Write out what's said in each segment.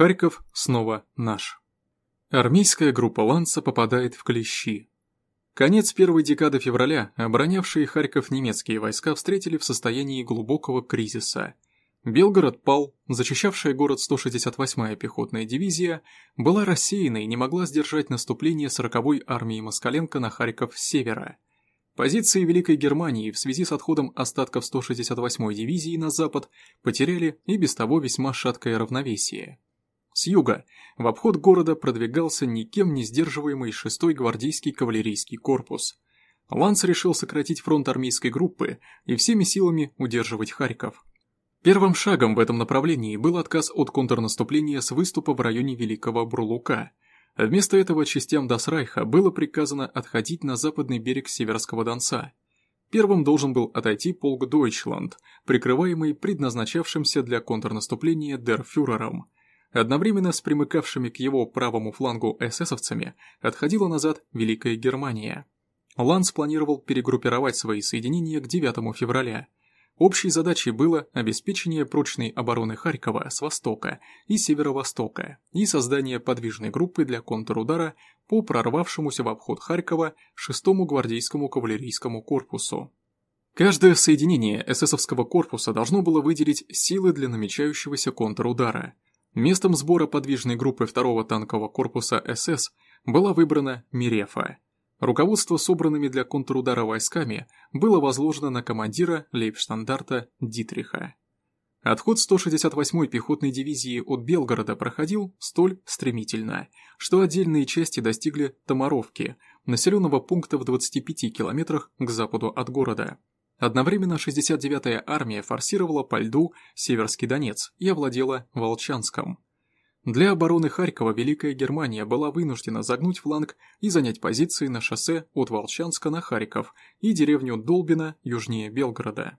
Харьков снова наш. Армейская группа Ланца попадает в клещи. Конец первой декады февраля оборонявшие Харьков немецкие войска встретили в состоянии глубокого кризиса. Белгород пал, зачищавшая город 168-я пехотная дивизия была рассеяна и не могла сдержать наступление 40-й армии Москаленко на Харьков с севера. Позиции Великой Германии в связи с отходом остатков 168-й дивизии на запад потеряли и без того весьма шаткое равновесие. С юга в обход города продвигался никем не сдерживаемый 6-й гвардейский кавалерийский корпус. Ланц решил сократить фронт армейской группы и всеми силами удерживать Харьков. Первым шагом в этом направлении был отказ от контрнаступления с выступа в районе Великого Бурлука. Вместо этого частям Дас Райха было приказано отходить на западный берег Северского Донца. Первым должен был отойти полк Дойчланд, прикрываемый предназначавшимся для контрнаступления Дерфюрером – Одновременно с примыкавшими к его правому флангу эсэсовцами отходила назад Великая Германия. Ланс планировал перегруппировать свои соединения к 9 февраля. Общей задачей было обеспечение прочной обороны Харькова с востока и северо-востока и создание подвижной группы для контрудара по прорвавшемуся в обход Харькова 6-му гвардейскому кавалерийскому корпусу. Каждое соединение эсэсовского корпуса должно было выделить силы для намечающегося контрудара – Местом сбора подвижной группы второго танкового корпуса СС была выбрана Мирефа. Руководство собранными для контрудара войсками было возложено на командира лейбштандарта Дитриха. Отход 168-й пехотной дивизии от Белгорода проходил столь стремительно, что отдельные части достигли Томаровки, населенного пункта в 25 километрах к западу от города. Одновременно 69-я армия форсировала по льду Северский Донец и овладела Волчанском. Для обороны Харькова Великая Германия была вынуждена загнуть фланг и занять позиции на шоссе от Волчанска на Харьков и деревню Долбина южнее Белгорода.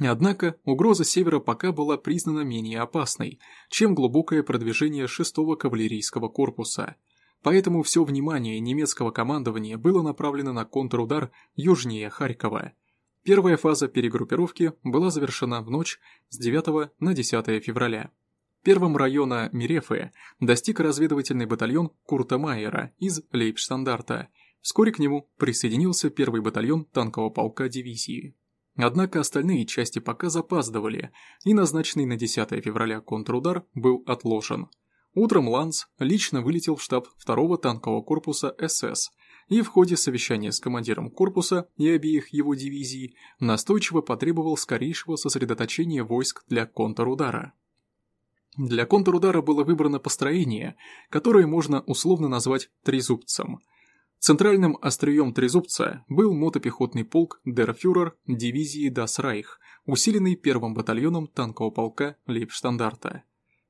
Однако угроза севера пока была признана менее опасной, чем глубокое продвижение 6-го кавалерийского корпуса. Поэтому все внимание немецкого командования было направлено на контрудар южнее Харькова – Первая фаза перегруппировки была завершена в ночь с 9 на 10 февраля. Первым района Мирефы достиг разведывательный батальон Курта Майера из Лейбштандарта. Вскоре к нему присоединился первый батальон танкового полка дивизии. Однако остальные части пока запаздывали, и назначенный на 10 февраля контрудар был отложен. Утром Ланс лично вылетел в штаб 2-го танкового корпуса СС – и в ходе совещания с командиром корпуса и обеих его дивизий настойчиво потребовал скорейшего сосредоточения войск для контрудара. Для контрудара было выбрано построение, которое можно условно назвать трезубцем. Центральным острием трезубца был мотопехотный полк Дерфюрер дивизии Reich, усиленный первым батальоном танкового полка Лейбштандарта.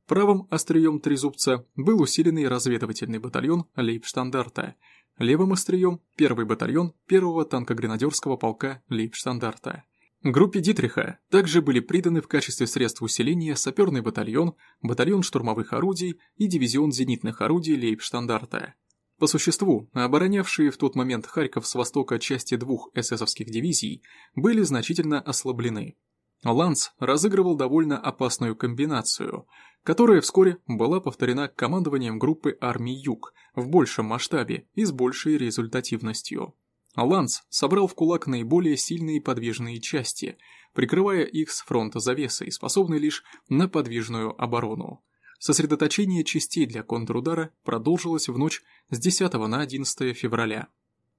Правым острием трезубца был усиленный разведывательный батальон Лейбштандарта – левым острием – первый батальон первого танкогренадерского полка Лейбштандарта. Группе Дитриха также были приданы в качестве средств усиления саперный батальон, батальон штурмовых орудий и дивизион зенитных орудий Лейбштандарта. По существу, оборонявшие в тот момент Харьков с востока части двух эсэсовских дивизий были значительно ослаблены. Ланс разыгрывал довольно опасную комбинацию, которая вскоре была повторена командованием группы армий Юг в большем масштабе и с большей результативностью. Ланс собрал в кулак наиболее сильные подвижные части, прикрывая их с фронта завесой, способной лишь на подвижную оборону. Сосредоточение частей для контрудара продолжилось в ночь с 10 на 11 февраля.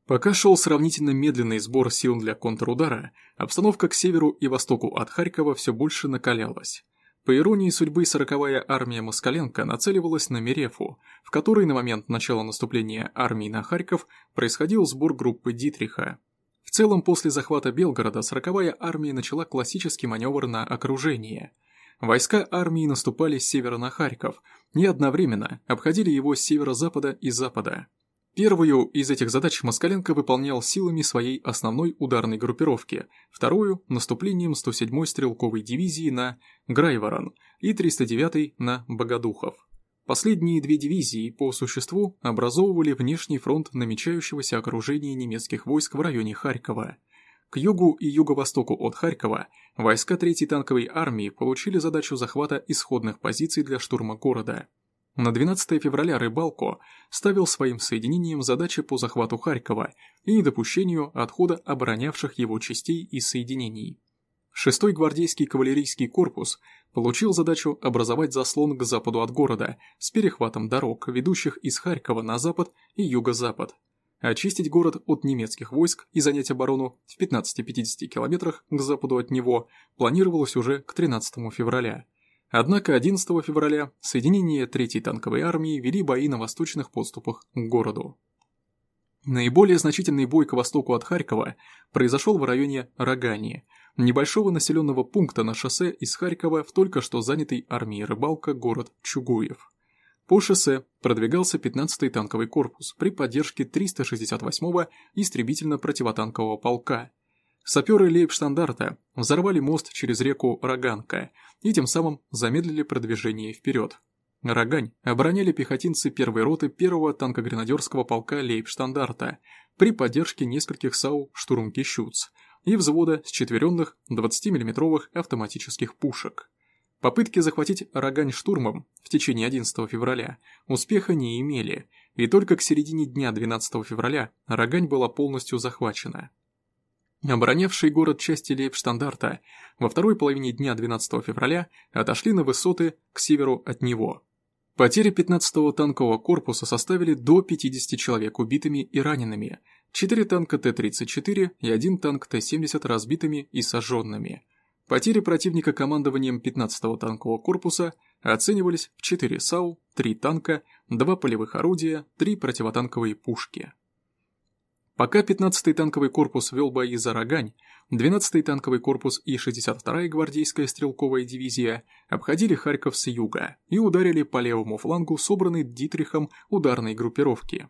Пока шел сравнительно медленный сбор сил для контрудара, обстановка к северу и востоку от Харькова все больше накалялась. По иронии судьбы 40-я армия Москаленко нацеливалась на Мерефу, в которой на момент начала наступления армии на Харьков происходил сбор группы Дитриха. В целом, после захвата Белгорода 40-я армия начала классический маневр на окружение. Войска армии наступали с севера на Харьков и одновременно обходили его с северо-запада и запада. Первую из этих задач Москаленко выполнял силами своей основной ударной группировки, вторую – наступлением 107-й стрелковой дивизии на Грайворон и 309-й на Богодухов. Последние две дивизии, по существу, образовывали внешний фронт намечающегося окружения немецких войск в районе Харькова. К югу и юго-востоку от Харькова войска 3-й танковой армии получили задачу захвата исходных позиций для штурма города. На 12 февраля Рыбалко ставил своим соединением задачи по захвату Харькова и недопущению отхода оборонявших его частей и соединений. Шестой гвардейский кавалерийский корпус получил задачу образовать заслон к западу от города с перехватом дорог, ведущих из Харькова на запад и юго-запад. Очистить город от немецких войск и занять оборону в 15-50 километрах к западу от него планировалось уже к 13 февраля. Однако 11 февраля соединения 3-й танковой армии вели бои на восточных подступах к городу. Наиболее значительный бой к востоку от Харькова произошел в районе Рогани, небольшого населенного пункта на шоссе из Харькова в только что занятый армией рыбалка город Чугуев. По шоссе продвигался 15-й танковый корпус при поддержке 368-го истребительно-противотанкового полка. Саперы лейбштандарта взорвали мост через реку Роганка и тем самым замедлили продвижение вперед. Рогань обороняли пехотинцы первой роты первого танкогренадерского полка Лейбштандарта при поддержке нескольких САУ «Штурмки Щуц» и взвода с четверенных 20 миллиметровых автоматических пушек. Попытки захватить Рогань штурмом в течение 11 февраля успеха не имели, и только к середине дня 12 февраля Рогань была полностью захвачена. Оборонявшие город части Лейбштандарта во второй половине дня 12 февраля отошли на высоты к северу от него – Потери 15-го танкового корпуса составили до 50 человек убитыми и ранеными, 4 танка Т-34 и 1 танк Т-70 разбитыми и сожженными. Потери противника командованием 15-го танкового корпуса оценивались в 4 САУ, 3 танка, 2 полевых орудия, 3 противотанковые пушки. Пока 15-й танковый корпус вел бои за Рогань, 12-й танковый корпус и 62-я гвардейская стрелковая дивизия обходили Харьков с юга и ударили по левому флангу собранной Дитрихом ударной группировки.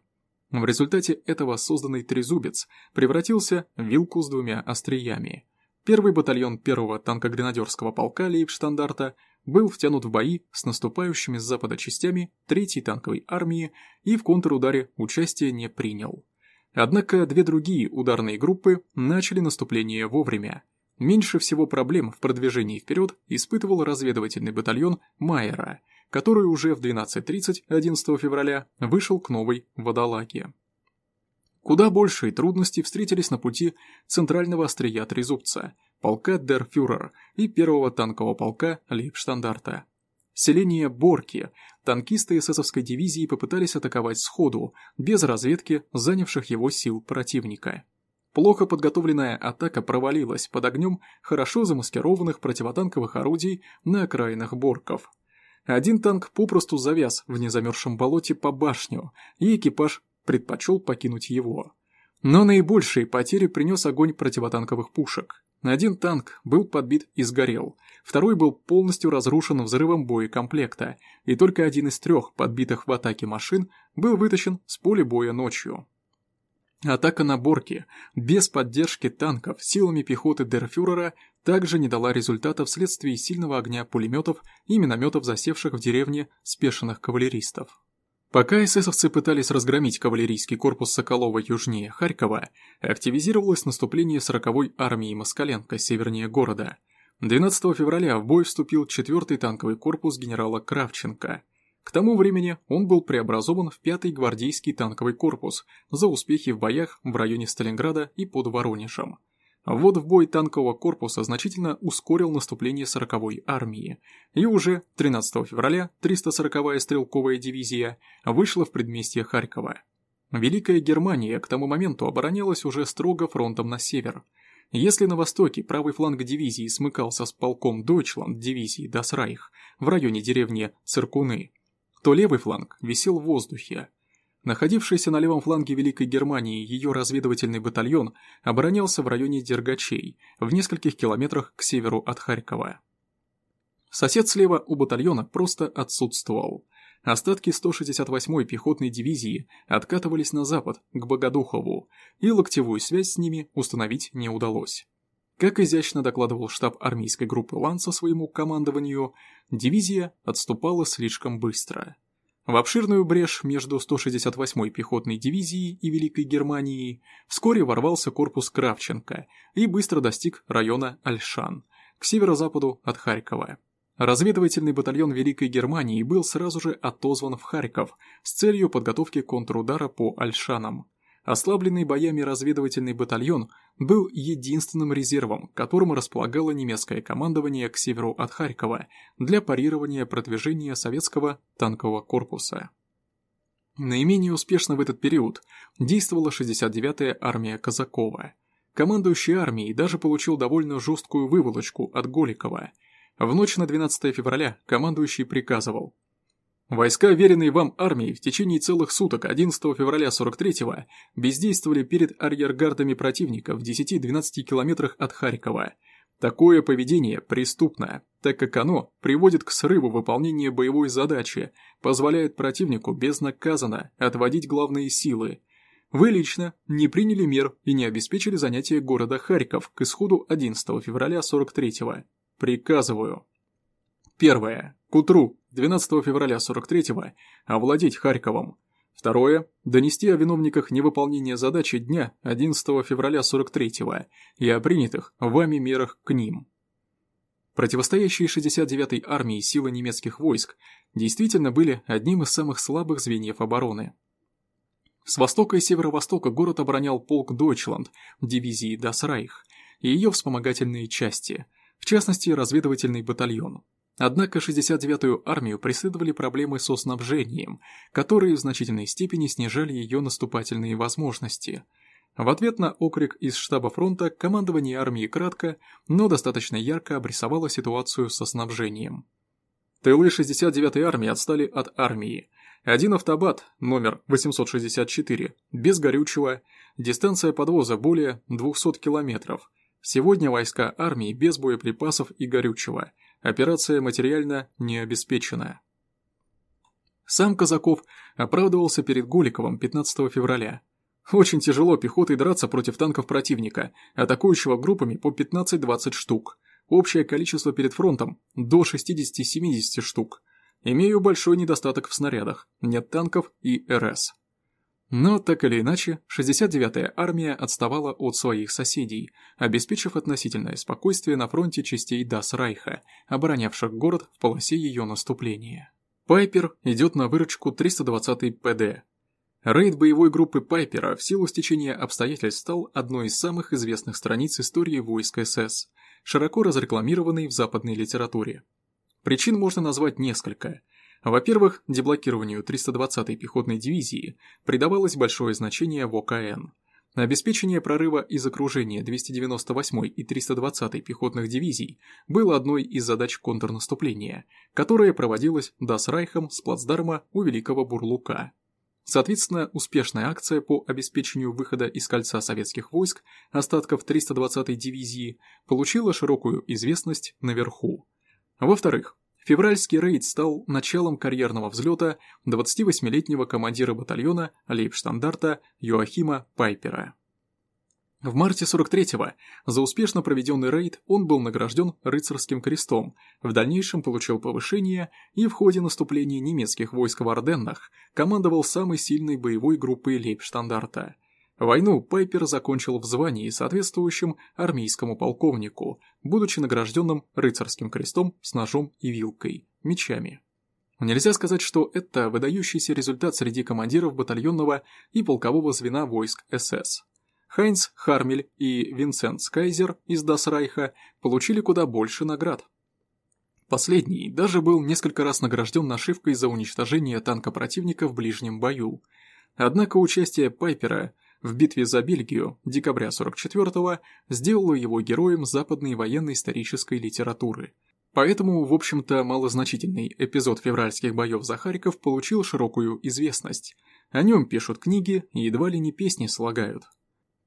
В результате этого созданный трезубец превратился в вилку с двумя остриями. Первый батальон первого танкогренадерского полка Лейбштандарта был втянут в бои с наступающими с запада частями 3-й танковой армии и в контрударе участия не принял. Однако две другие ударные группы начали наступление вовремя. Меньше всего проблем в продвижении вперед испытывал разведывательный батальон Майера, который уже в 12.30 11 февраля вышел к новой Водолаге. Куда большие трудности встретились на пути центрального острия Трезубца, полка Дерфюрер и первого танкового полка Лейбштандарта. Селение Борки танкисты эсэсовской дивизии попытались атаковать сходу, без разведки занявших его сил противника. Плохо подготовленная атака провалилась под огнем хорошо замаскированных противотанковых орудий на окраинах Борков. Один танк попросту завяз в незамерзшем болоте по башню, и экипаж предпочел покинуть его. Но наибольшие потери принес огонь противотанковых пушек. Один танк был подбит и сгорел, второй был полностью разрушен взрывом боекомплекта, и только один из трех подбитых в атаке машин был вытащен с поля боя ночью. Атака на Борке, без поддержки танков, силами пехоты Дерфюрера, также не дала результата вследствие сильного огня пулеметов и минометов, засевших в деревне спешенных кавалеристов. Пока эсэсовцы пытались разгромить кавалерийский корпус Соколова южнее Харькова, активизировалось наступление 40-й армии Москаленко севернее города. 12 февраля в бой вступил 4-й танковый корпус генерала Кравченко. К тому времени он был преобразован в 5-й гвардейский танковый корпус за успехи в боях в районе Сталинграда и под Воронежем. Ввод в бой танкового корпуса значительно ускорил наступление 40-й армии, и уже 13 февраля 340-я стрелковая дивизия вышла в предместье Харькова. Великая Германия к тому моменту оборонялась уже строго фронтом на север. Если на востоке правый фланг дивизии смыкался с полком Дойчланд дивизии Дасрайх в районе деревни Циркуны, то левый фланг висел в воздухе, Находившийся на левом фланге Великой Германии ее разведывательный батальон оборонялся в районе Дергачей, в нескольких километрах к северу от Харькова. Сосед слева у батальона просто отсутствовал. Остатки 168-й пехотной дивизии откатывались на запад, к Богодухову, и локтевую связь с ними установить не удалось. Как изящно докладывал штаб армейской группы Ланца своему командованию, дивизия отступала слишком быстро. В обширную брешь между 168-й пехотной дивизией и Великой Германией вскоре ворвался корпус Кравченко и быстро достиг района Альшан, к северо-западу от Харькова. Разведывательный батальон Великой Германии был сразу же отозван в Харьков с целью подготовки контрудара по Альшанам. Ослабленный боями разведывательный батальон был единственным резервом, которым располагало немецкое командование к северу от Харькова для парирования продвижения советского танкового корпуса. Наименее успешно в этот период действовала 69-я армия Казакова. Командующий армией даже получил довольно жесткую выволочку от Голикова. В ночь на 12 февраля командующий приказывал Войска, веренные вам армии, в течение целых суток 11 февраля 43-го бездействовали перед арьергардами противника в 10-12 километрах от Харькова. Такое поведение преступно, так как оно приводит к срыву выполнения боевой задачи, позволяет противнику безнаказанно отводить главные силы. Вы лично не приняли мер и не обеспечили занятие города Харьков к исходу 11 февраля 43-го. Приказываю. Первое. К утру 12 февраля 43-го овладеть Харьковом. Второе – донести о виновниках невыполнения задачи дня 11 февраля 43-го и о принятых вами мерах к ним. Противостоящие 69-й армии силы немецких войск действительно были одним из самых слабых звеньев обороны. С востока и северо-востока город оборонял полк Дойчланд дивизии Дасрайх и ее вспомогательные части, в частности разведывательный батальон. Однако 69-ю армию преследовали проблемы со снабжением, которые в значительной степени снижали ее наступательные возможности. В ответ на окрик из штаба фронта командование армии кратко, но достаточно ярко обрисовало ситуацию со снабжением. Тылы 69-й армии отстали от армии. Один автобат, номер 864, без горючего, дистанция подвоза более 200 километров. Сегодня войска армии без боеприпасов и горючего – Операция материально не обеспечена. Сам Казаков оправдывался перед Голиковым 15 февраля. Очень тяжело пехотой драться против танков противника, атакующего группами по 15-20 штук. Общее количество перед фронтом до 60-70 штук. Имею большой недостаток в снарядах, нет танков и РС. Но, так или иначе, 69-я армия отставала от своих соседей, обеспечив относительное спокойствие на фронте частей Дас-Райха, оборонявших город в полосе ее наступления. Пайпер идет на выручку 320-й ПД. Рейд боевой группы Пайпера в силу стечения обстоятельств стал одной из самых известных страниц истории войск СС, широко разрекламированной в западной литературе. Причин можно назвать несколько – во-первых, деблокированию 320-й пехотной дивизии придавалось большое значение в ОКН. Обеспечение прорыва из окружения 298-й и 320-й пехотных дивизий было одной из задач контрнаступления, которое проводилось Дасрайхом с плацдарма у Великого Бурлука. Соответственно, успешная акция по обеспечению выхода из кольца советских войск остатков 320-й дивизии получила широкую известность наверху. Во-вторых, Февральский рейд стал началом карьерного взлета 28-летнего командира батальона лейбштандарта Йоахима Пайпера. В марте 43-го за успешно проведенный рейд он был награжден рыцарским крестом, в дальнейшем получил повышение и в ходе наступления немецких войск в Арденнах командовал самой сильной боевой группой лейбштандарта – Войну Пайпер закончил в звании, соответствующем армейскому полковнику, будучи награжденным рыцарским крестом с ножом и вилкой, мечами. Нельзя сказать, что это выдающийся результат среди командиров батальонного и полкового звена войск СС. Хайнц Хармель и Винсент Кайзер из Дас Райха получили куда больше наград. Последний даже был несколько раз награжден нашивкой за уничтожение танка противника в ближнем бою. Однако участие Пайпера – в битве за Бельгию декабря 44-го сделало его героем западной военно-исторической литературы. Поэтому, в общем-то, малозначительный эпизод февральских боев за Харьков получил широкую известность. О нем пишут книги и едва ли не песни слагают.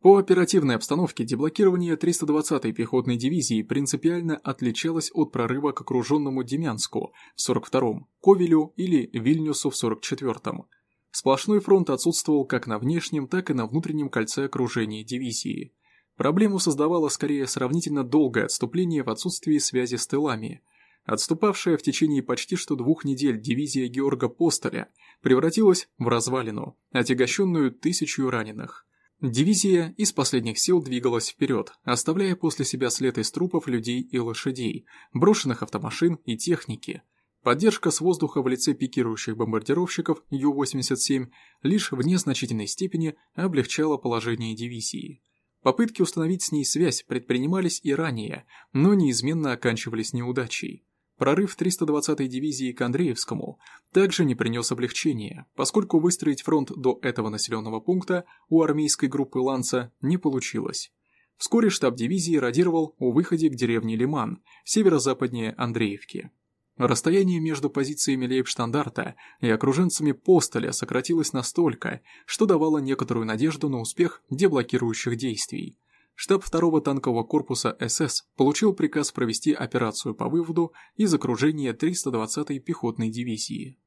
По оперативной обстановке деблокирование 320-й пехотной дивизии принципиально отличалось от прорыва к окруженному Демянску в 42-м, Ковелю или Вильнюсу в 44-м. Сплошной фронт отсутствовал как на внешнем, так и на внутреннем кольце окружения дивизии. Проблему создавало скорее сравнительно долгое отступление в отсутствии связи с тылами. Отступавшая в течение почти что двух недель дивизия Георга Постоля превратилась в развалину, отягощенную тысячу раненых. Дивизия из последних сил двигалась вперед, оставляя после себя след из трупов людей и лошадей, брошенных автомашин и техники. Поддержка с воздуха в лице пикирующих бомбардировщиков Ю-87 лишь в незначительной степени облегчала положение дивизии. Попытки установить с ней связь предпринимались и ранее, но неизменно оканчивались неудачей. Прорыв 320-й дивизии к Андреевскому также не принес облегчения, поскольку выстроить фронт до этого населенного пункта у армейской группы «Ланца» не получилось. Вскоре штаб дивизии радировал о выходе к деревне Лиман, северо-западнее Андреевки. Расстояние между позициями лейбштандарта и окруженцами Постоля сократилось настолько, что давало некоторую надежду на успех деблокирующих действий штаб 2-го танкового корпуса СС получил приказ провести операцию по выводу из окружения 320-й пехотной дивизии.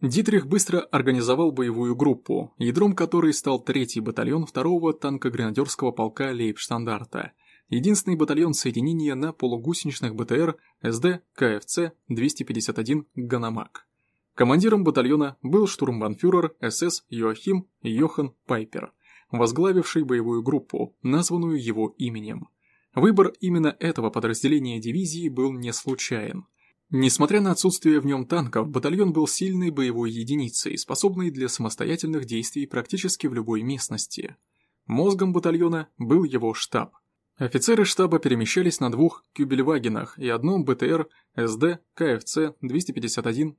Дитрих быстро организовал боевую группу, ядром которой стал 3-й батальон 2-го танкогренадерского полка Лейбштандарта, единственный батальон соединения на полугусеничных БТР Sd.Kfz. 251 «Ганомаг». Командиром батальона был штурмбанфюрер СС Йоахим Йохен Пайпер – возглавивший боевую группу, названную его именем. Выбор именно этого подразделения дивизии был не случайен. Несмотря на отсутствие в нем танков, батальон был сильной боевой единицей, способной для самостоятельных действий практически в любой местности. Мозгом батальона был его штаб. Офицеры штаба перемещались на двух кюбельвагенах и одном БТР СД КФЦ-251-3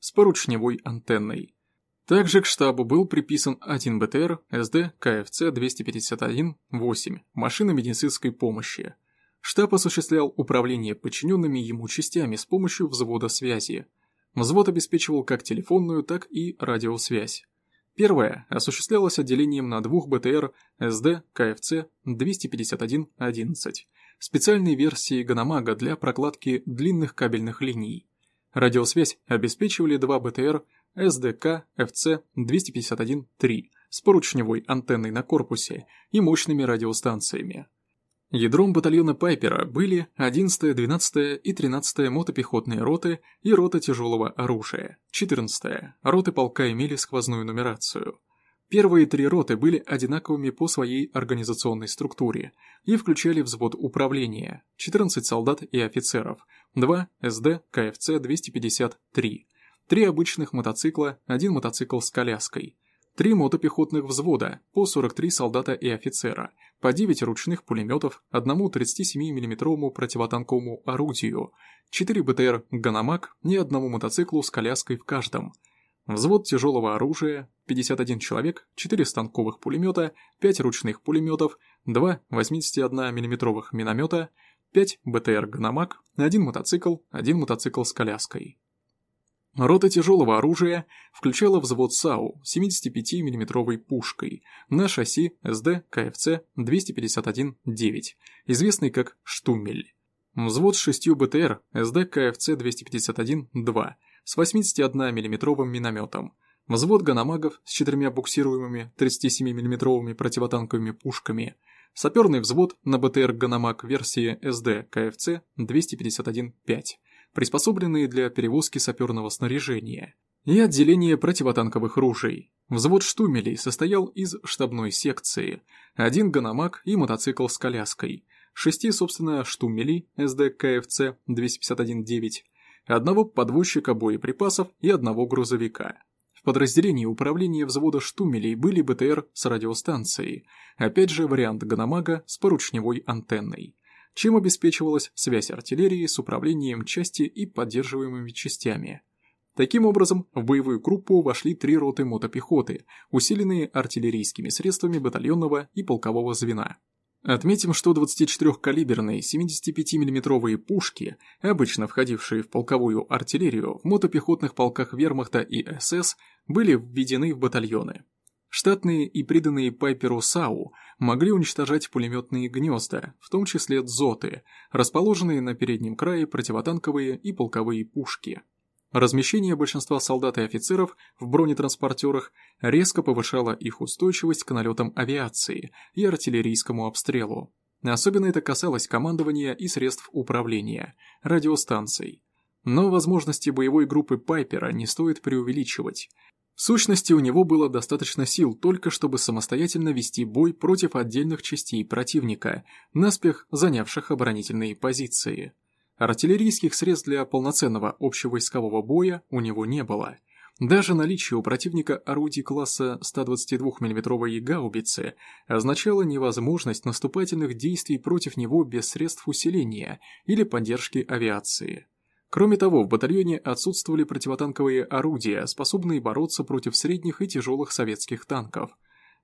с поручневой антенной. Также к штабу был приписан один БТР СД КФЦ-251-8 машина медицинской помощи. Штаб осуществлял управление подчиненными ему частями с помощью взвода связи. Взвод обеспечивал как телефонную, так и радиосвязь. Первое осуществлялось отделением на двух БТР СД КФЦ-251-11, специальной версии Ганамага для прокладки длинных кабельных линий. Радиосвязь обеспечивали два БТР СДК ФЦ-251-3 с поручневой антенной на корпусе и мощными радиостанциями. Ядром батальона Пайпера были 11-я, 12-я и 13-я мотопехотные роты и рота тяжелого оружия, 14-я. Роты полка имели сквозную нумерацию. Первые три роты были одинаковыми по своей организационной структуре и включали взвод управления, 14 солдат и офицеров, 2 Sd.Kfz. 253, три обычных мотоцикла, один мотоцикл с коляской, три мотопехотных взвода, по 43 солдата и офицера, по 9 ручных пулеметов, одному 37 миллиметровому противотанковому орудию, 4 БТР «Ганомаг» и одному мотоциклу с коляской в каждом. Взвод тяжелого оружия, 51 человек, 4 станковых пулемета, 5 ручных пулеметов, 2 81 миллиметровых миномета, 5 БТР «Ганомаг», один мотоцикл, один мотоцикл с коляской. Рота тяжелого оружия включала взвод САУ 75 миллиметровой пушкой на шасси Sd.Kfz. 251-9, известный как «Штуммель». Взвод с шестью БТР Sd.Kfz. 251-2 с 81 миллиметровым минометом. Взвод ганомагов с четырьмя буксируемыми 37 миллиметровыми противотанковыми пушками. Саперный взвод на БТР «Ганомаг» версии Sd.Kfz. 251-5 приспособленные для перевозки саперного снаряжения, и отделение противотанковых ружей. Взвод штуммелей состоял из штабной секции, один ганомаг и мотоцикл с коляской, шести, собственно, штуммелей Sd.Kfz. 251-9, одного подвозчика боеприпасов и одного грузовика. В подразделении управления взвода штуммелей были БТР с радиостанцией, опять же вариант ганамага с поручневой антенной чем обеспечивалась связь артиллерии с управлением части и поддерживаемыми частями. Таким образом, в боевую группу вошли три роты мотопехоты, усиленные артиллерийскими средствами батальонного и полкового звена. Отметим, что 24-калиберные 75 миллиметровые пушки, обычно входившие в полковую артиллерию, в мотопехотных полках вермахта и СС, были введены в батальоны. Штатные и приданные Пайперу САУ могли уничтожать пулеметные гнезда, в том числе дзоты, расположенные на переднем крае противотанковые и полковые пушки. Размещение большинства солдат и офицеров в бронетранспортерах резко повышало их устойчивость к налетам авиации и артиллерийскому обстрелу. Особенно это касалось командования и средств управления, радиостанций. Но возможности боевой группы Пайпера не стоит преувеличивать. В сущности, у него было достаточно сил только чтобы самостоятельно вести бой против отдельных частей противника, наспех занявших оборонительные позиции. Артиллерийских средств для полноценного общевойскового боя у него не было. Даже наличие у противника орудий класса 122 мм гаубицы означало невозможность наступательных действий против него без средств усиления или поддержки авиации. Кроме того, в батальоне отсутствовали противотанковые орудия, способные бороться против средних и тяжелых советских танков.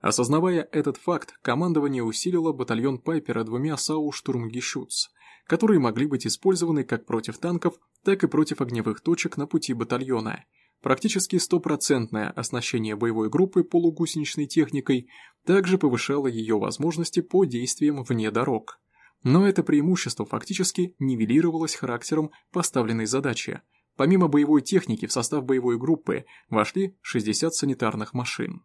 Осознавая этот факт, командование усилило батальон Пайпера двумя САУ «Штурмгещутс», которые могли быть использованы как против танков, так и против огневых точек на пути батальона. Практически стопроцентное оснащение боевой группы полугусеничной техникой также повышало ее возможности по действиям вне дорог. Но это преимущество фактически нивелировалось характером поставленной задачи. Помимо боевой техники в состав боевой группы вошли 60 санитарных машин.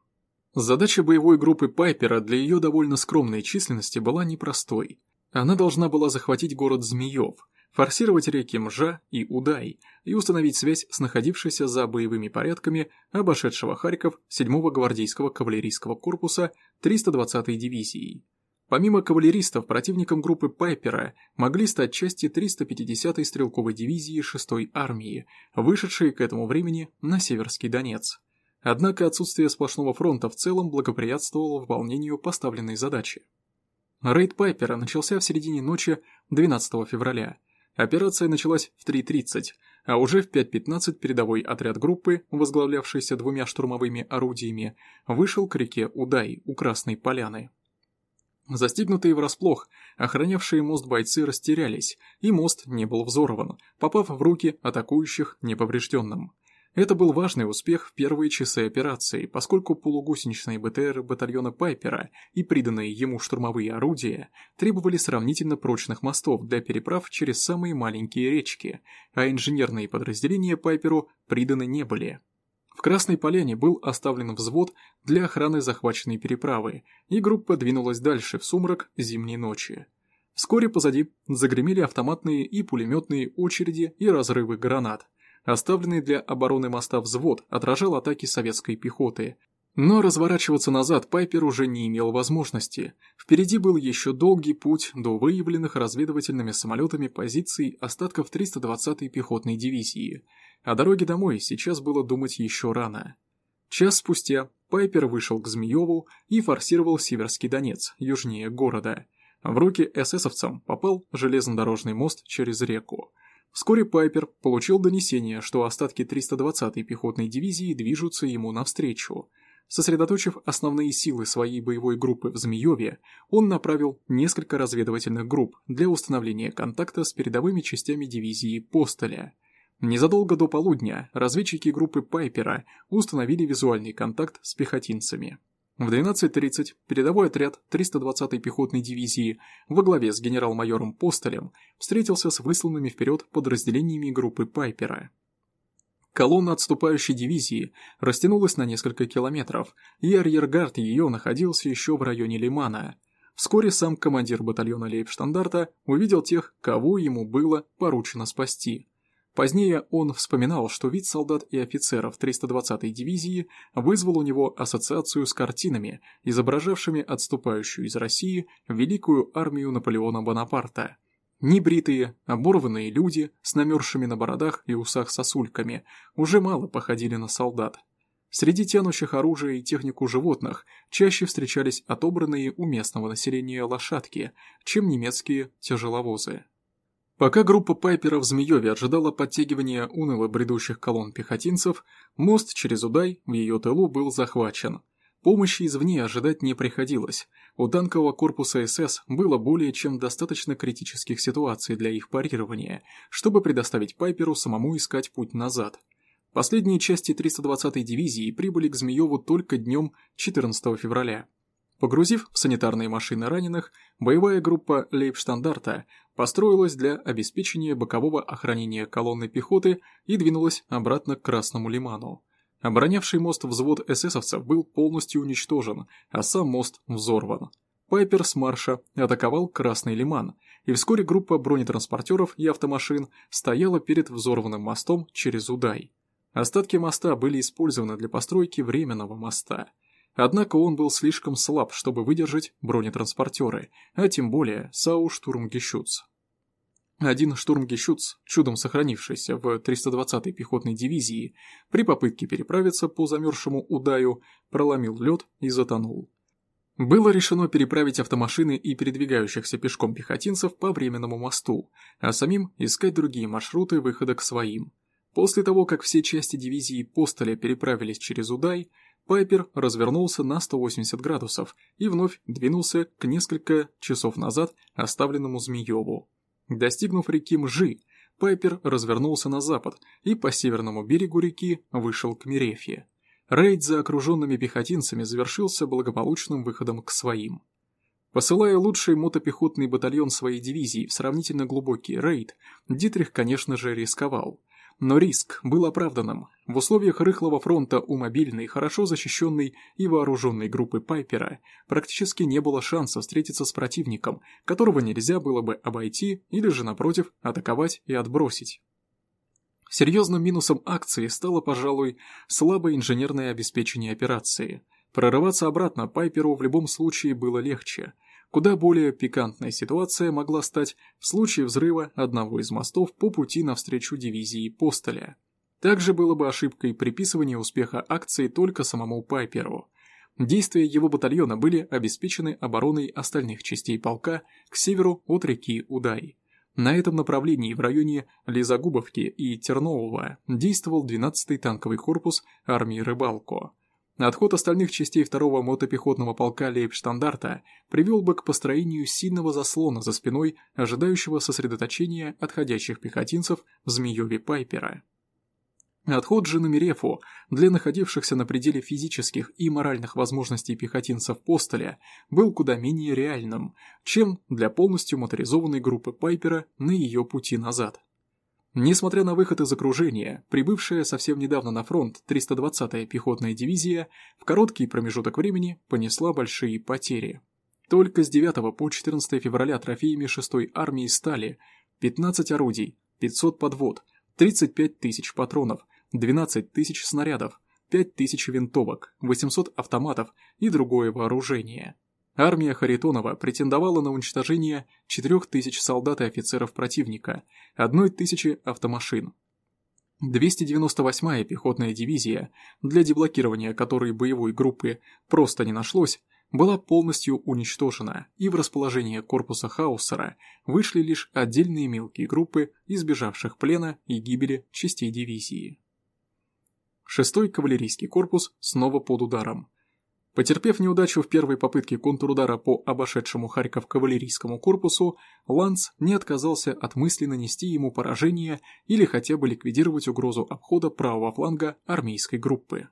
Задача боевой группы Пайпера для ее довольно скромной численности была непростой. Она должна была захватить город Змеев, форсировать реки Мжа и Удай и установить связь с находившейся за боевыми порядками обошедшего Харьков 7-го гвардейского кавалерийского корпуса 320-й дивизией. Помимо кавалеристов, противником группы Пайпера могли стать части 350-й стрелковой дивизии 6-й армии, вышедшие к этому времени на Северский Донец. Однако отсутствие сплошного фронта в целом благоприятствовало выполнению поставленной задачи. Рейд Пайпера начался в середине ночи 12 февраля. Операция началась в 3.30, а уже в 5.15 передовой отряд группы, возглавлявшийся двумя штурмовыми орудиями, вышел к реке Удай у Красной Поляны. Застигнутые врасплох, охранявшие мост бойцы растерялись, и мост не был взорван, попав в руки атакующих неповрежденным. Это был важный успех в первые часы операции, поскольку полугусеничные БТР батальона Пайпера и приданные ему штурмовые орудия требовали сравнительно прочных мостов для переправ через самые маленькие речки, а инженерные подразделения Пайперу приданы не были. В Красной Поляне был оставлен взвод для охраны захваченной переправы, и группа двинулась дальше в сумрак зимней ночи. Вскоре позади загремели автоматные и пулеметные очереди и разрывы гранат. Оставленный для обороны моста взвод отражал атаки советской пехоты, но разворачиваться назад Пайпер уже не имел возможности. Впереди был еще долгий путь до выявленных разведывательными самолетами позиций остатков 320-й пехотной дивизии – о дороге домой сейчас было думать еще рано. Час спустя Пайпер вышел к Змееву и форсировал Северский Донец, южнее города. В руки эсэсовцам попал железнодорожный мост через реку. Вскоре Пайпер получил донесение, что остатки 320-й пехотной дивизии движутся ему навстречу. Сосредоточив основные силы своей боевой группы в Змееве, он направил несколько разведывательных групп для установления контакта с передовыми частями дивизии Постоля – Незадолго до полудня разведчики группы Пайпера установили визуальный контакт с пехотинцами. В 12.30 передовой отряд 320-й пехотной дивизии во главе с генерал-майором Постолем встретился с высланными вперед подразделениями группы Пайпера. Колонна отступающей дивизии растянулась на несколько километров, и арьергард ее находился еще в районе Лимана. Вскоре сам командир батальона лейбштандарта увидел тех, кого ему было поручено спасти – Позднее он вспоминал, что вид солдат и офицеров 320-й дивизии вызвал у него ассоциацию с картинами, изображавшими отступающую из России великую армию Наполеона Бонапарта. Небритые, оборванные люди с намерзшими на бородах и усах сосульками уже мало походили на солдат. Среди тянущих оружие и технику животных чаще встречались отобранные у местного населения лошадки, чем немецкие тяжеловозы. Пока группа Пайпера в Змееве ожидала подтягивания уныло бредущих колонн пехотинцев, мост через Удай в ее тылу был захвачен. Помощи извне ожидать не приходилось. У танкового корпуса СС было более чем достаточно критических ситуаций для их парирования, чтобы предоставить Пайперу самому искать путь назад. Последние части 320-й дивизии прибыли к Змееву только днем 14 февраля. Погрузив в санитарные машины раненых, боевая группа Лейбштандарта построилась для обеспечения бокового охранения колонны пехоты и двинулась обратно к Красному лиману. Оборонявший мост взвод эсэсовцев был полностью уничтожен, а сам мост взорван. Пайпер с марша атаковал Красный лиман и вскоре группа бронетранспортеров и автомашин стояла перед взорванным мостом через Удай. Остатки моста были использованы для постройки временного моста. Однако он был слишком слаб, чтобы выдержать бронетранспортеры, а тем более САУ «Штурмгещуц». Один штурмгещуц, чудом сохранившийся в 320-й пехотной дивизии, при попытке переправиться по замерзшему Удаю, проломил лед и затонул. Было решено переправить автомашины и передвигающихся пешком пехотинцев по временному мосту, а самим искать другие маршруты выхода к своим. После того, как все части дивизии Постоля переправились через Удай, Пайпер развернулся на 180 градусов и вновь двинулся к несколько часов назад оставленному Змееву. Достигнув реки Мжи, Пайпер развернулся на запад и по северному берегу реки вышел к Мерефе. Рейд за окруженными пехотинцами завершился благополучным выходом к своим. Посылая лучший мотопехотный батальон своей дивизии в сравнительно глубокий рейд, Дитрих, конечно же, рисковал. Но риск был оправданным. В условиях рыхлого фронта у мобильной, хорошо защищенной и вооруженной группы Пайпера практически не было шанса встретиться с противником, которого нельзя было бы обойти или же, напротив, атаковать и отбросить. Серьезным минусом акции стало, пожалуй, слабое инженерное обеспечение операции. Прорываться обратно Пайперу в любом случае было легче – Куда более пикантная ситуация могла стать в случае взрыва одного из мостов по пути навстречу дивизии Постоля. Также было бы ошибкой приписывание успеха акции только самому Пайперу. Действия его батальона были обеспечены обороной остальных частей полка к северу от реки Удай. На этом направлении в районе Лизагубовки и Тернового действовал 12-й танковый корпус армии Рыбалко. Отход остальных частей второго мотопехотного полка Лейбштандарта привел бы к построению сильного заслона за спиной ожидающего сосредоточения отходящих пехотинцев в Змееве Пайпера. Отход же на Мерефу для находившихся на пределе физических и моральных возможностей пехотинцев Постоля был куда менее реальным, чем для полностью моторизованной группы Пайпера на ее пути назад. Несмотря на выход из окружения, прибывшая совсем недавно на фронт 320-я пехотная дивизия в короткий промежуток времени понесла большие потери. Только с 9 по 14 февраля трофеями 6-й армии стали 15 орудий, 500 подвод, 35 тысяч патронов, 12 тысяч снарядов, 5 тысяч винтовок, 800 автоматов и другое вооружение. Армия Харитонова претендовала на уничтожение 4000 солдат и офицеров противника, 1000 автомашин. 298-я пехотная дивизия, для деблокирования которой боевой группы просто не нашлось, была полностью уничтожена, и в расположение корпуса Хаусера вышли лишь отдельные мелкие группы избежавших плена и гибели частей дивизии. Шестой кавалерийский корпус снова под ударом, Потерпев неудачу в первой попытке контрудара по обошедшему Харьков кавалерийскому корпусу, Ланц не отказался от мысли нанести ему поражение или хотя бы ликвидировать угрозу обхода правого фланга армейской группы.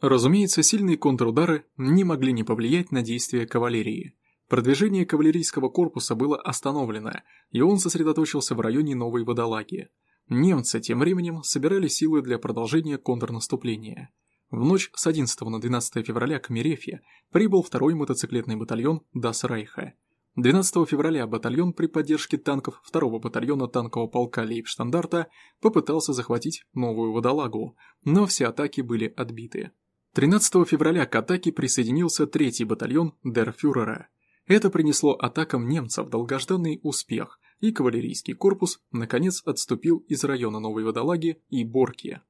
Разумеется, сильные контрудары не могли не повлиять на действия кавалерии. Продвижение кавалерийского корпуса было остановлено, и он сосредоточился в районе Новой Водолаги. Немцы тем временем собирали силы для продолжения контрнаступления – в ночь с 11 на 12 февраля к Мерефе прибыл второй мотоциклетный батальон Дас Райха. 12 февраля батальон при поддержке танков 2 батальона танкового полка Лейбштандарта попытался захватить новую водолагу, но все атаки были отбиты. 13 февраля к атаке присоединился 3 батальон Дерфюрера. Это принесло атакам немцев долгожданный успех, и кавалерийский корпус наконец отступил из района Новой Водолаги и Борки.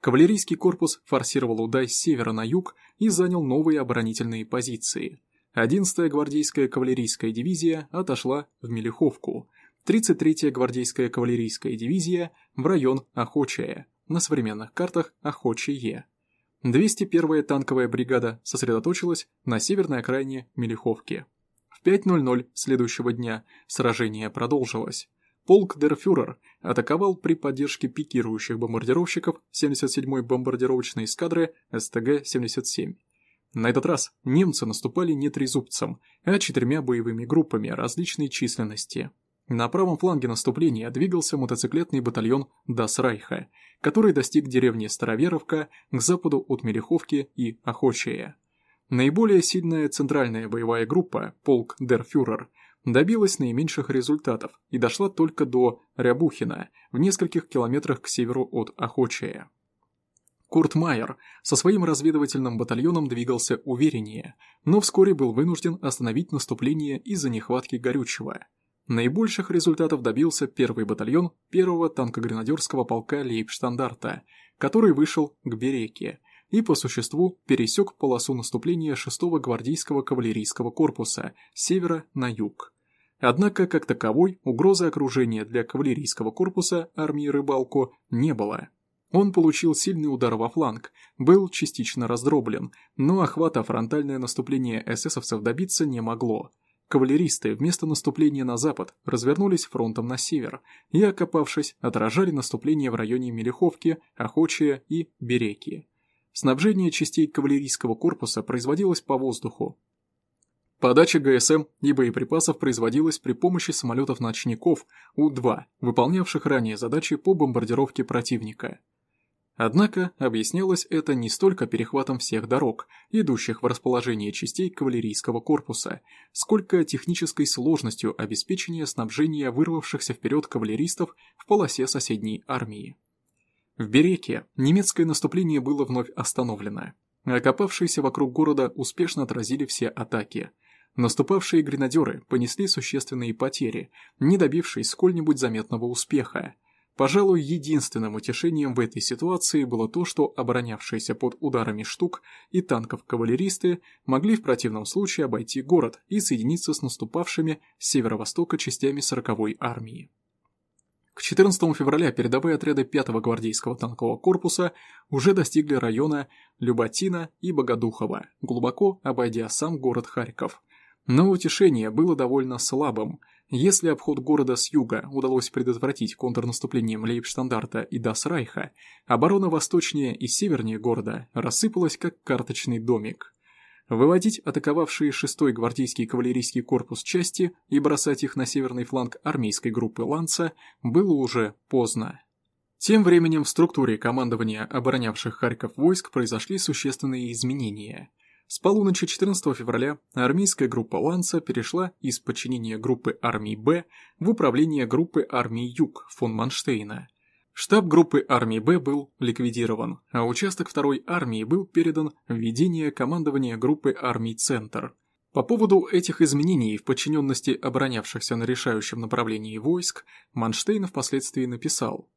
Кавалерийский корпус форсировал Удай с севера на юг и занял новые оборонительные позиции. 11-я гвардейская кавалерийская дивизия отошла в Мелеховку, 33-я гвардейская кавалерийская дивизия в район Охочая, на современных картах Охочее. 201-я танковая бригада сосредоточилась на северной окраине Мелеховки. В 5.00 следующего дня сражение продолжилось. Полк Дерфюрер атаковал при поддержке пикирующих бомбардировщиков 77-й бомбардировочной эскадры СТГ-77. На этот раз немцы наступали не трезубцем, а четырьмя боевыми группами различной численности. На правом фланге наступления двигался мотоциклетный батальон Дасрайха, который достиг деревни Староверовка к западу от Мелеховки и Охочая. Наиболее сильная центральная боевая группа, полк Дерфюрер, добилась наименьших результатов и дошла только до Рябухина, в нескольких километрах к северу от Охочая. Курт Майер со своим разведывательным батальоном двигался увереннее, но вскоре был вынужден остановить наступление из-за нехватки горючего. Наибольших результатов добился первый батальон первого танкогренадерского полка Лейбштандарта, который вышел к Береке и по существу пересек полосу наступления 6-го гвардейского кавалерийского корпуса с севера на юг. Однако, как таковой, угрозы окружения для кавалерийского корпуса армии Рыбалко не было. Он получил сильный удар во фланг, был частично раздроблен, но охвата фронтальное наступление эсэсовцев добиться не могло. Кавалеристы вместо наступления на запад развернулись фронтом на север и, окопавшись, отражали наступление в районе Мелеховки, Охочия и Береки. Снабжение частей кавалерийского корпуса производилось по воздуху. Подача ГСМ и боеприпасов производилась при помощи самолетов-ночников У-2, выполнявших ранее задачи по бомбардировке противника. Однако объяснялось это не столько перехватом всех дорог, идущих в расположение частей кавалерийского корпуса, сколько технической сложностью обеспечения снабжения вырвавшихся вперед кавалеристов в полосе соседней армии. В Береке немецкое наступление было вновь остановлено. Окопавшиеся вокруг города успешно отразили все атаки. Наступавшие гренадеры понесли существенные потери, не добившись сколь-нибудь заметного успеха – Пожалуй, единственным утешением в этой ситуации было то, что оборонявшиеся под ударами штук и танков кавалеристы могли в противном случае обойти город и соединиться с наступавшими с северо-востока частями 40-й армии. К 14 февраля передовые отряды 5-го гвардейского танкового корпуса уже достигли района Люботина и Богодухова, глубоко обойдя сам город Харьков. Но утешение было довольно слабым – если обход города с юга удалось предотвратить контрнаступлением Лейбштандарта и Дасрайха, оборона восточнее и севернее города рассыпалась как карточный домик. Выводить атаковавшие 6-й гвардейский кавалерийский корпус части и бросать их на северный фланг армейской группы Ланца было уже поздно. Тем временем в структуре командования оборонявших Харьков войск произошли существенные изменения. С полуночи 14 февраля армейская группа Ланца перешла из подчинения группы армии Б в управление группы армии Юг фон Манштейна. Штаб группы армии Б был ликвидирован, а участок второй армии был передан в ведение командования группы армий Центр. По поводу этих изменений в подчиненности оборонявшихся на решающем направлении войск Манштейн впоследствии написал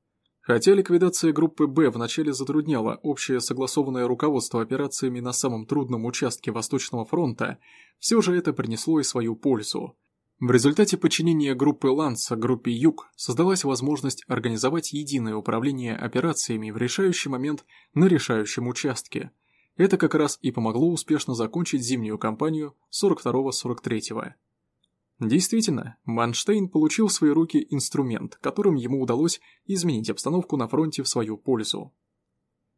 Хотя ликвидация группы «Б» вначале затрудняла общее согласованное руководство операциями на самом трудном участке Восточного фронта, все же это принесло и свою пользу. В результате подчинения группы «Ланса» группе «Юг» создалась возможность организовать единое управление операциями в решающий момент на решающем участке. Это как раз и помогло успешно закончить зимнюю кампанию 42-43. Действительно, Манштейн получил в свои руки инструмент, которым ему удалось изменить обстановку на фронте в свою пользу.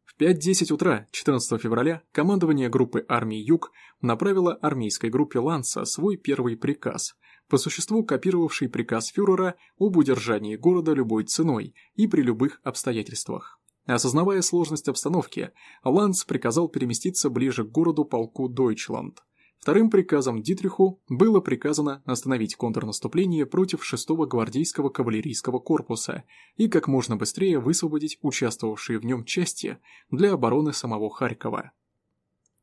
В 5.10 утра 14 февраля командование группы армии Юг направило армейской группе Ланса свой первый приказ, по существу копировавший приказ фюрера об удержании города любой ценой и при любых обстоятельствах. Осознавая сложность обстановки, Ланс приказал переместиться ближе к городу полку Дойчланд – Вторым приказом Дитриху было приказано остановить контрнаступление против 6-го гвардейского кавалерийского корпуса и как можно быстрее высвободить участвовавшие в нем части для обороны самого Харькова.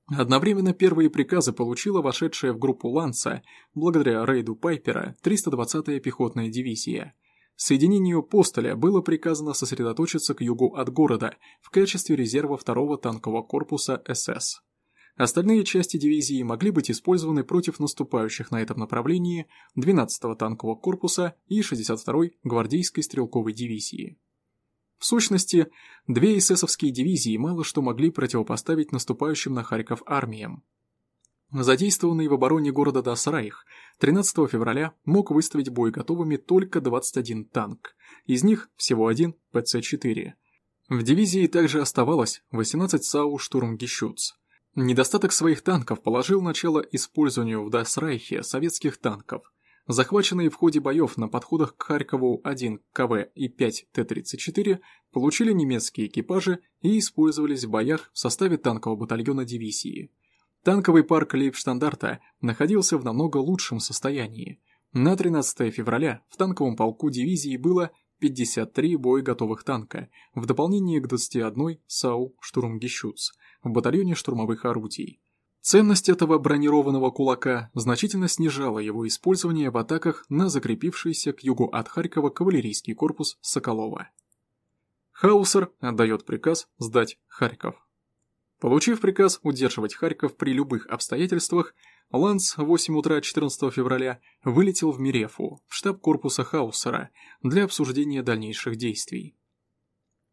Одновременно первые приказы получила вошедшая в группу Ланса, благодаря рейду Пайпера, 320-я пехотная дивизия. Соединению Постоля было приказано сосредоточиться к югу от города в качестве резерва 2-го танкового корпуса СС. Остальные части дивизии могли быть использованы против наступающих на этом направлении 12-го танкового корпуса и 62-й гвардейской стрелковой дивизии. В сущности, две эсэсовские дивизии мало что могли противопоставить наступающим на Харьков армиям. Задействованный в обороне города Дасрайх 13 февраля мог выставить боеготовыми только 21 танк, из них всего один ПЦ-4. В дивизии также оставалось 18 САУ «Штурмгещуц», Недостаток своих танков положил начало использованию в Дасрайхе советских танков. Захваченные в ходе боев на подходах к Харькову 1 КВ и 5 Т-34 получили немецкие экипажи и использовались в боях в составе танкового батальона дивизии. Танковый парк Лейбштандарта находился в намного лучшем состоянии. На 13 февраля в танковом полку дивизии было 53 боеготовых танка, в дополнение к 21 САУ «Штурмгещуц» в батальоне штурмовых орудий. Ценность этого бронированного кулака значительно снижала его использование в атаках на закрепившийся к югу от Харькова кавалерийский корпус Соколова. Хаусер отдает приказ сдать Харьков. Получив приказ удерживать Харьков при любых обстоятельствах, Ланс в 8 утра 14 февраля вылетел в Мирефу, в штаб корпуса Хаусера, для обсуждения дальнейших действий.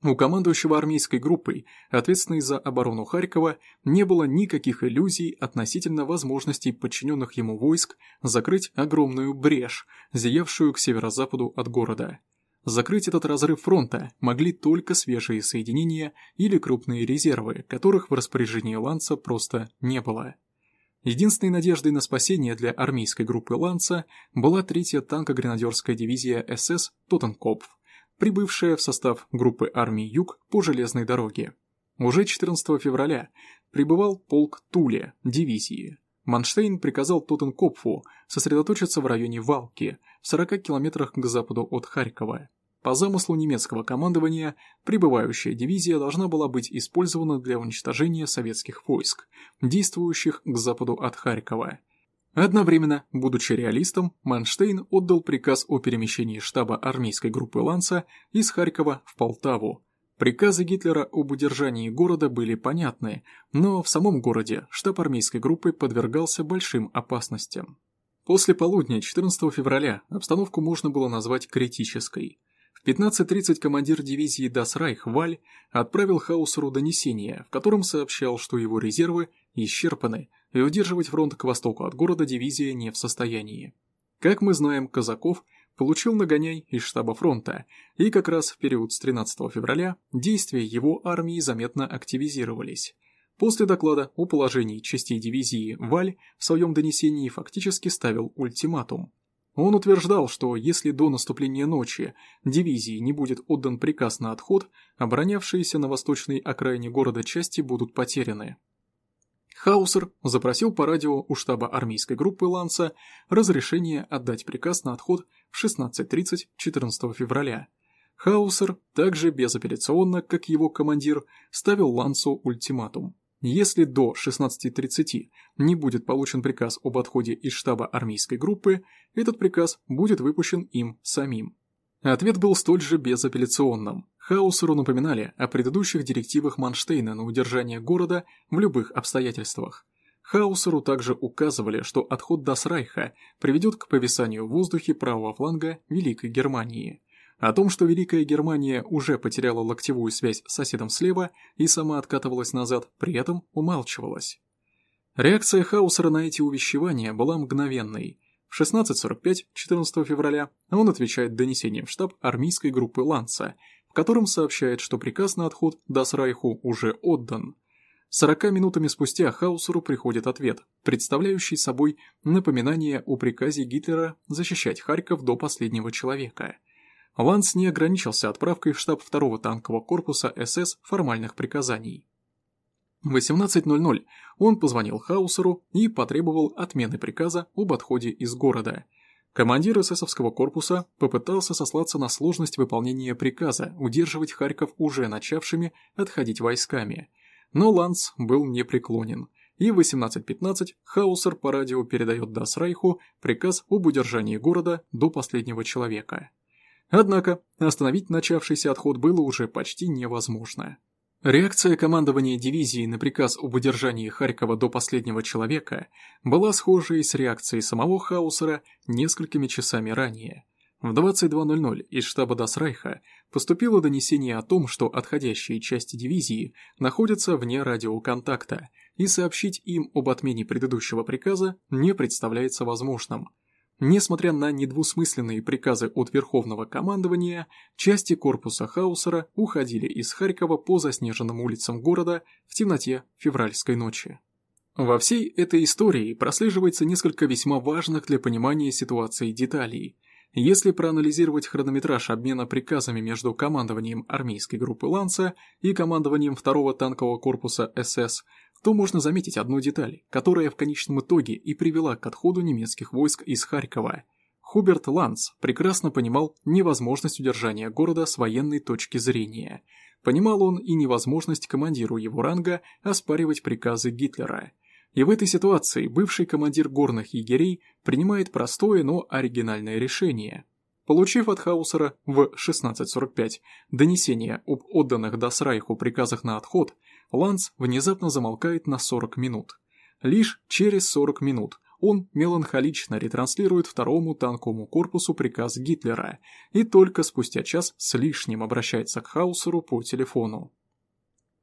У командующего армейской группой, ответственной за оборону Харькова, не было никаких иллюзий относительно возможностей подчиненных ему войск закрыть огромную брешь, зиявшую к северо-западу от города. Закрыть этот разрыв фронта могли только свежие соединения или крупные резервы, которых в распоряжении Ланца просто не было. Единственной надеждой на спасение для армейской группы Ланца была третья танкогренадерская дивизия СС «Тоттенкопф», прибывшая в состав группы армий Юг по железной дороге. Уже 14 февраля прибывал полк Туле, дивизии. Манштейн приказал Тоттенкопфу сосредоточиться в районе Валки, в 40 километрах к западу от Харькова. По замыслу немецкого командования, прибывающая дивизия должна была быть использована для уничтожения советских войск, действующих к западу от Харькова. Одновременно, будучи реалистом, Манштейн отдал приказ о перемещении штаба армейской группы Ланца из Харькова в Полтаву. Приказы Гитлера об удержании города были понятны, но в самом городе штаб армейской группы подвергался большим опасностям. После полудня 14 февраля обстановку можно было назвать критической. В 15.30 командир дивизии Дасрайх Валь отправил Хаусеру донесение, в котором сообщал, что его резервы исчерпаны, и удерживать фронт к востоку от города дивизия не в состоянии. Как мы знаем, Казаков получил нагоняй из штаба фронта, и как раз в период с 13 февраля действия его армии заметно активизировались. После доклада о положении частей дивизии Валь в своем донесении фактически ставил ультиматум. Он утверждал, что если до наступления ночи дивизии не будет отдан приказ на отход, оборонявшиеся на восточной окраине города части будут потеряны. Хаусер запросил по радио у штаба армейской группы Ланса разрешение отдать приказ на отход в 16.30 14 февраля. Хаусер также безапелляционно, как его командир, ставил Лансу ультиматум. Если до 16.30 не будет получен приказ об отходе из штаба армейской группы, этот приказ будет выпущен им самим. Ответ был столь же безапелляционным. Хаусеру напоминали о предыдущих директивах Манштейна на удержание города в любых обстоятельствах. Хаусеру также указывали, что отход Дасрайха приведет к повисанию в воздухе правого фланга Великой Германии. О том, что Великая Германия уже потеряла локтевую связь с соседом слева и сама откатывалась назад, при этом умалчивалась. Реакция Хаусера на эти увещевания была мгновенной. В 16.45 14 февраля он отвечает донесением в штаб армейской группы Ланца – котором сообщает, что приказ на отход Дасрайху уже отдан. 40 минутами спустя Хаусеру приходит ответ, представляющий собой напоминание о приказе Гитлера защищать Харьков до последнего человека. Ланс не ограничился отправкой в штаб 2-го танкового корпуса СС формальных приказаний. В 18.00 он позвонил Хаусеру и потребовал отмены приказа об отходе из города – Командир эсэсовского корпуса попытался сослаться на сложность выполнения приказа удерживать Харьков уже начавшими отходить войсками. Но Ланс был непреклонен, и в 18.15 Хаусер по радио передает Дасрайху приказ об удержании города до последнего человека. Однако остановить начавшийся отход было уже почти невозможно. Реакция командования дивизии на приказ об удержании Харькова до последнего человека была схожей с реакцией самого Хаусера несколькими часами ранее. В 22.00 из штаба Дасрайха поступило донесение о том, что отходящие части дивизии находятся вне радиоконтакта, и сообщить им об отмене предыдущего приказа не представляется возможным – Несмотря на недвусмысленные приказы от Верховного командования, части корпуса Хаусера уходили из Харькова по заснеженным улицам города в темноте февральской ночи. Во всей этой истории прослеживается несколько весьма важных для понимания ситуации деталей. Если проанализировать хронометраж обмена приказами между командованием армейской группы Ланса и командованием второго танкового корпуса СС, то можно заметить одну деталь, которая в конечном итоге и привела к отходу немецких войск из Харькова. Хуберт Ланц прекрасно понимал невозможность удержания города с военной точки зрения. Понимал он и невозможность командиру его ранга оспаривать приказы Гитлера. И в этой ситуации бывший командир горных егерей принимает простое, но оригинальное решение. Получив от Хаусера в 16.45 донесение об отданных Дасрайху приказах на отход, Ланц внезапно замолкает на 40 минут. Лишь через 40 минут он меланхолично ретранслирует второму танковому корпусу приказ Гитлера и только спустя час с лишним обращается к Хаусеру по телефону.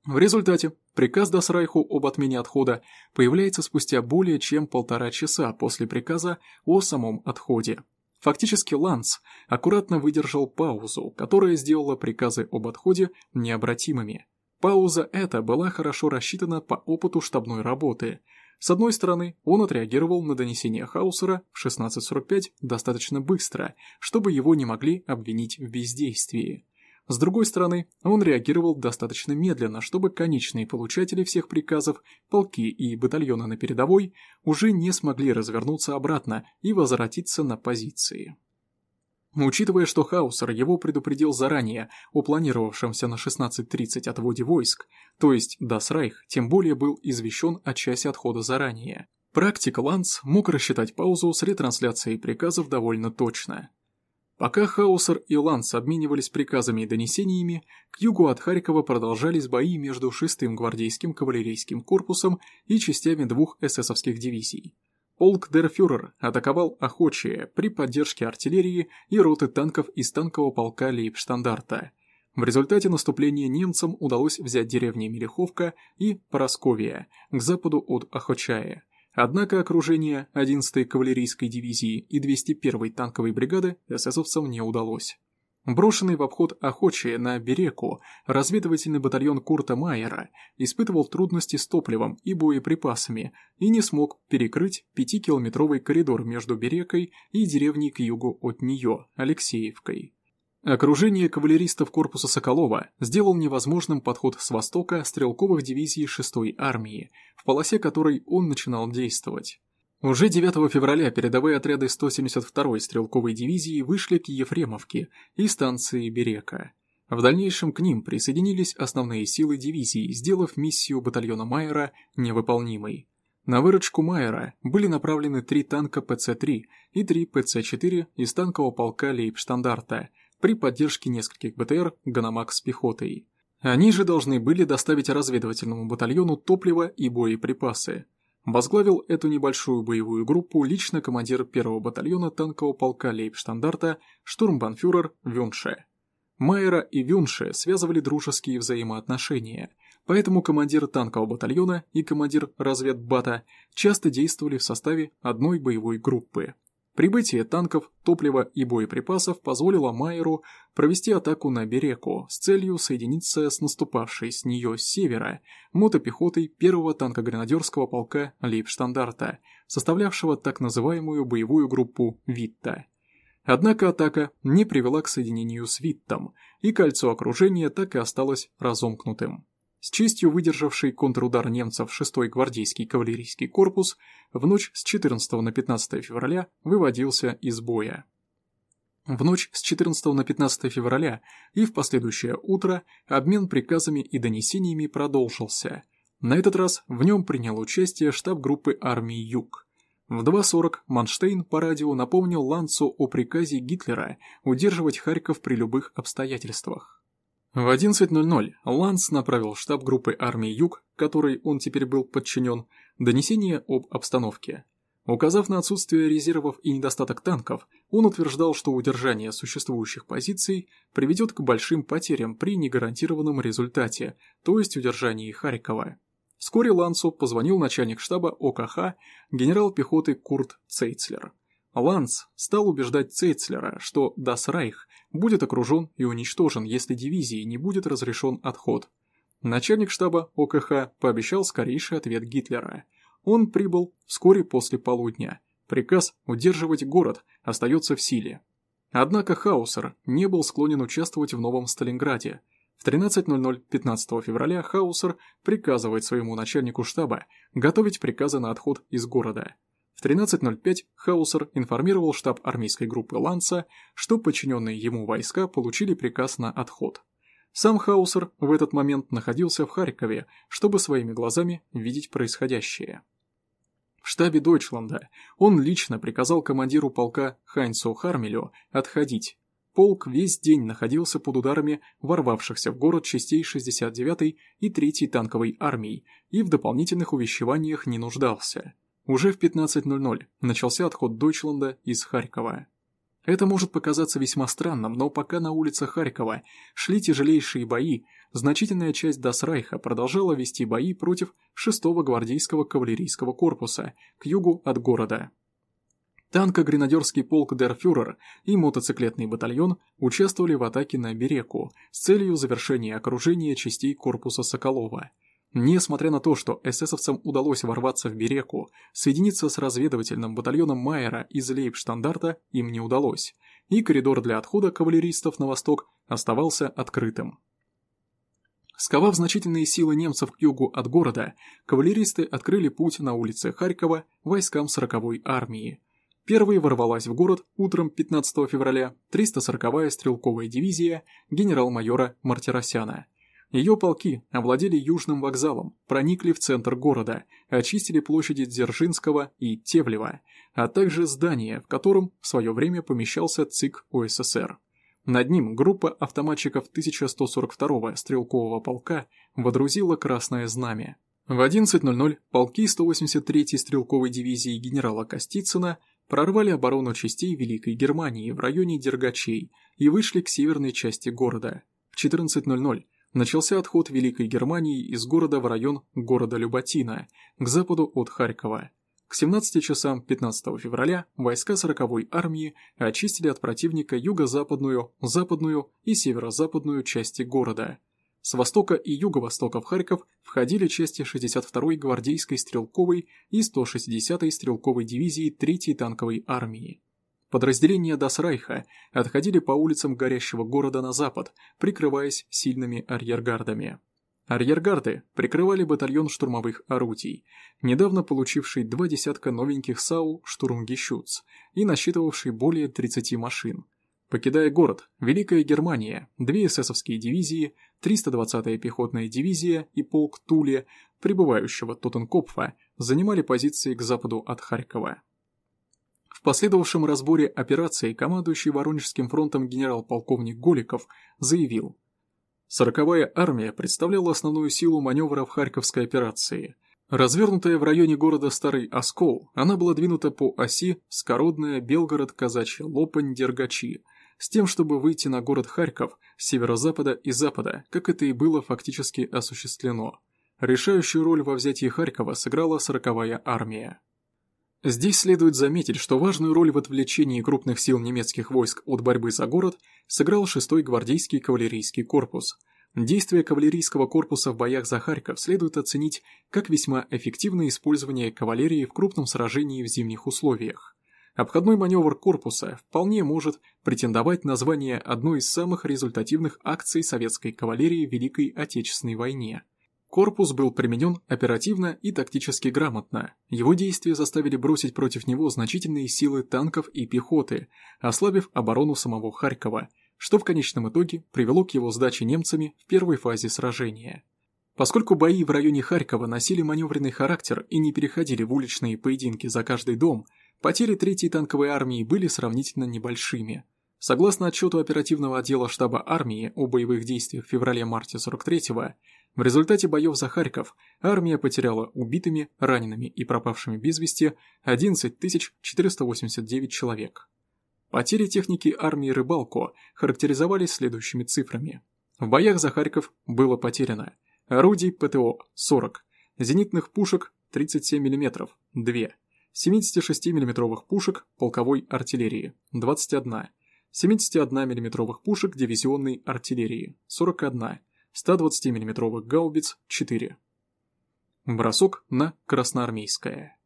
В результате приказ Дасрайху об отмене отхода появляется спустя более чем полтора часа после приказа о самом отходе. Фактически Ланс аккуратно выдержал паузу, которая сделала приказы об отходе необратимыми. Пауза эта была хорошо рассчитана по опыту штабной работы – с одной стороны, он отреагировал на донесение Хаусера в 16.45 достаточно быстро, чтобы его не могли обвинить в бездействии. С другой стороны, он реагировал достаточно медленно, чтобы конечные получатели всех приказов, полки и батальоны на передовой, уже не смогли развернуться обратно и возвратиться на позиции. Учитывая, что Хаусер его предупредил заранее о планировавшемся на 16.30 отводе войск, то есть Дасрайх тем более был извещен о часе отхода заранее. Практик Ланс мог рассчитать паузу с ретрансляцией приказов довольно точно. Пока Хаусер и Ланс обменивались приказами и донесениями, к югу от Харькова продолжались бои между 6-м гвардейским кавалерийским корпусом и частями двух эсэсовских дивизий. Полк Дерфюрер атаковал Охочие при поддержке артиллерии и роты танков из танкового полка Лейбштандарта. В результате наступления немцам удалось взять деревни Мелеховка и Поросковия к западу от Охочая. Однако окружение 11-й кавалерийской дивизии и 201-й танковой бригады эсэсовцам не удалось. Брошенный в обход охочие на Береку, разведывательный батальон Курта Майера испытывал трудности с топливом и боеприпасами и не смог перекрыть пятикилометровый коридор между Берекой и деревней к югу от нее, Алексеевкой. Окружение кавалеристов корпуса Соколова сделал невозможным подход с востока стрелковых дивизий 6-й армии, в полосе которой он начинал действовать. Уже 9 февраля передовые отряды 172-й стрелковой дивизии вышли к Ефремовке и станции Берека. В дальнейшем к ним присоединились основные силы дивизии, сделав миссию батальона Майера невыполнимой. На выручку Майера были направлены три танка ПЦ-3 и три Pz-4 из танкового полка Лейбштандарта при поддержке нескольких БТР «Ганомаг» с пехотой. Они же должны были доставить разведывательному батальону топливо и боеприпасы. Возглавил эту небольшую боевую группу лично командир первого батальона танкового полка Лейбштандарта штурмбанфюрер Вюнше. Майера и Вюнше связывали дружеские взаимоотношения, поэтому командир танкового батальона и командир разведбата часто действовали в составе одной боевой группы. Прибытие танков, топлива и боеприпасов позволило Майеру провести атаку на Береку с целью соединиться с наступавшей с нее с севера мотопехотой первого танкогренадерского полка Лейбштандарта, составлявшего так называемую боевую группу «Витта». Однако атака не привела к соединению с Виттом, и кольцо окружения так и осталось разомкнутым. С честью выдержавший контрудар немцев 6-й гвардейский кавалерийский корпус в ночь с 14 на 15 февраля выводился из боя. В ночь с 14 на 15 февраля и в последующее утро обмен приказами и донесениями продолжился. На этот раз в нем принял участие штаб группы армии «Юг». В 2.40 Манштейн по радио напомнил Ланцу о приказе Гитлера удерживать Харьков при любых обстоятельствах. В 11.00 Ланс направил штаб группы армии Юг, которой он теперь был подчинен, донесение об обстановке. Указав на отсутствие резервов и недостаток танков, он утверждал, что удержание существующих позиций приведет к большим потерям при негарантированном результате, то есть удержании Харькова. Вскоре Лансу позвонил начальник штаба ОКХ генерал пехоты Курт Цейцлер. Ланс стал убеждать Цейцлера, что Дасрайх будет окружен и уничтожен, если дивизии не будет разрешен отход. Начальник штаба ОКХ пообещал скорейший ответ Гитлера. Он прибыл вскоре после полудня. Приказ удерживать город остается в силе. Однако Хаусер не был склонен участвовать в новом Сталинграде. В 13.00 15 февраля Хаусер приказывает своему начальнику штаба готовить приказы на отход из города. В 13.05 Хаусер информировал штаб армейской группы Ланца, что подчиненные ему войска получили приказ на отход. Сам Хаусер в этот момент находился в Харькове, чтобы своими глазами видеть происходящее. В штабе Дойчланда он лично приказал командиру полка Хайнцу Хармелю отходить. Полк весь день находился под ударами ворвавшихся в город частей 69-й и 3-й танковой армий и в дополнительных увещеваниях не нуждался. Уже в 15.00 начался отход Дойчланда из Харькова. Это может показаться весьма странным, но пока на улицах Харькова шли тяжелейшие бои, значительная часть Дасрайха продолжала вести бои против 6-го гвардейского кавалерийского корпуса к югу от города. Танко-гренадерский полк Дерфюрер и мотоциклетный батальон участвовали в атаке на Береку с целью завершения окружения частей корпуса Соколова – Несмотря на то, что эсэсовцам удалось ворваться в Береку, соединиться с разведывательным батальоном Майера из Лейбштандарта им не удалось, и коридор для отхода кавалеристов на восток оставался открытым. Сковав значительные силы немцев к югу от города, кавалеристы открыли путь на улице Харькова войскам 40-й армии. Первой ворвалась в город утром 15 февраля 340-я стрелковая дивизия генерал-майора Мартиросяна – ее полки овладели Южным вокзалом, проникли в центр города, очистили площади Дзержинского и Тевлева, а также здание, в котором в свое время помещался ЦИК УССР. Над ним группа автоматчиков 1142-го стрелкового полка водрузила красное знамя. В 11.00 полки 183-й стрелковой дивизии генерала Костицына прорвали оборону частей Великой Германии в районе Дергачей и вышли к северной части города. В 14.00 начался отход Великой Германии из города в район города Люботина, к западу от Харькова. К 17 часам 15 февраля войска 40-й армии очистили от противника юго-западную, западную и северо-западную части города. С востока и юго-востока в Харьков входили части 62-й гвардейской стрелковой и 160-й стрелковой дивизии 3-й танковой армии. Подразделения Дасрайха отходили по улицам горящего города на запад, прикрываясь сильными арьергардами. Арьергарды прикрывали батальон штурмовых орудий, недавно получивший два десятка новеньких САУ «Штурмгещуц» и насчитывавший более 30 машин. Покидая город, Великая Германия, две эсэсовские дивизии, 320-я пехотная дивизия и полк Туле, прибывающего Тоттенкопфа, занимали позиции к западу от Харькова. Последовавшем разборе операции командующий Воронежским фронтом генерал-полковник Голиков заявил, «Сороковая армия представляла основную силу маневра в Харьковской операции. Развернутая в районе города Старый Оскол, она была двинута по оси Скородная, Белгород, Казачья, Лопань, Дергачи, с тем, чтобы выйти на город Харьков с северо-запада и запада, как это и было фактически осуществлено. Решающую роль во взятии Харькова сыграла сороковая армия. Здесь следует заметить, что важную роль в отвлечении крупных сил немецких войск от борьбы за город сыграл 6-й гвардейский кавалерийский корпус. Действия кавалерийского корпуса в боях за Харьков следует оценить как весьма эффективное использование кавалерии в крупном сражении в зимних условиях. Обходной маневр корпуса вполне может претендовать на звание одной из самых результативных акций советской кавалерии в Великой Отечественной войне – Корпус был применен оперативно и тактически грамотно. Его действия заставили бросить против него значительные силы танков и пехоты, ослабив оборону самого Харькова, что в конечном итоге привело к его сдаче немцами в первой фазе сражения. Поскольку бои в районе Харькова носили маневренный характер и не переходили в уличные поединки за каждый дом, потери Третьей танковой армии были сравнительно небольшими. Согласно отчету оперативного отдела штаба армии о боевых действиях в феврале-марте 43-го, в результате боев за Харьков армия потеряла убитыми, ранеными и пропавшими без вести 11 489 человек. Потери техники армии Рыбалко характеризовались следующими цифрами. В боях за Харьков было потеряно орудий ПТО – 40, зенитных пушек – 37 мм – 2, 76 мм пушек полковой артиллерии – 21, 71 мм пушек дивизионной артиллерии – 41, 120 мм гаубиц 4. Бросок на Красноармейское.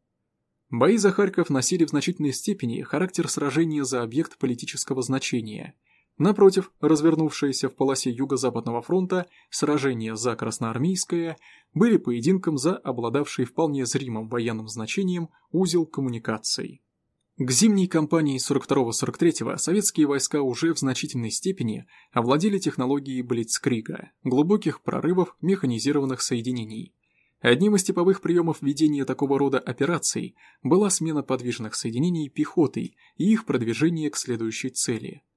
Бои за Харьков носили в значительной степени характер сражения за объект политического значения. Напротив, развернувшиеся в полосе Юго-Западного фронта сражения за Красноармейское были поединком за обладавший вполне зримым военным значением узел коммуникаций. К зимней кампании 42-43 советские войска уже в значительной степени овладели технологией Блицкрига, глубоких прорывов механизированных соединений. Одним из типовых приемов ведения такого рода операций была смена подвижных соединений пехотой и их продвижение к следующей цели –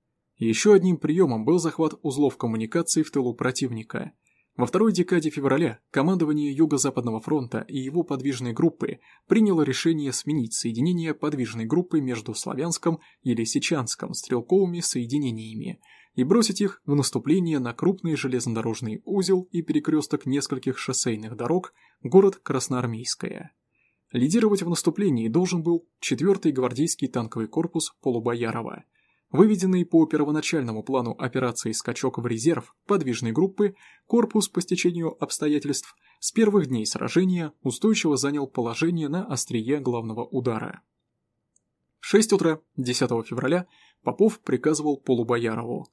еще одним приемом был захват узлов коммуникаций в тылу противника. Во второй декаде февраля командование Юго-Западного фронта и его подвижной группы приняло решение сменить соединение подвижной группы между Славянском и Лисичанском стрелковыми соединениями и бросить их в наступление на крупный железнодорожный узел и перекресток нескольких шоссейных дорог город Красноармейское. Лидировать в наступлении должен был 4-й гвардейский танковый корпус Полубоярова – Выведенный по первоначальному плану операции «Скачок в резерв» подвижной группы, корпус по стечению обстоятельств с первых дней сражения устойчиво занял положение на острие главного удара. В 6 утра 10 февраля Попов приказывал Полубоярову.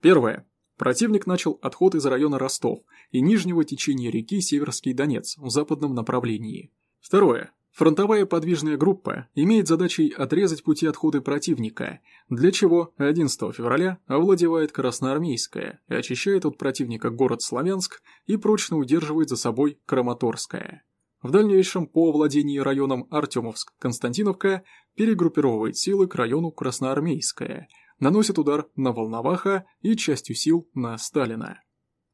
Первое. Противник начал отход из района Ростов и нижнего течения реки Северский Донец в западном направлении. Второе. Фронтовая подвижная группа имеет задачей отрезать пути отхода противника, для чего 11 февраля овладевает Красноармейская очищает от противника город Славянск и прочно удерживает за собой Краматорская. В дальнейшем по владении районом Артемовск-Константиновка перегруппировывает силы к району Красноармейская, наносит удар на Волноваха и частью сил на Сталина.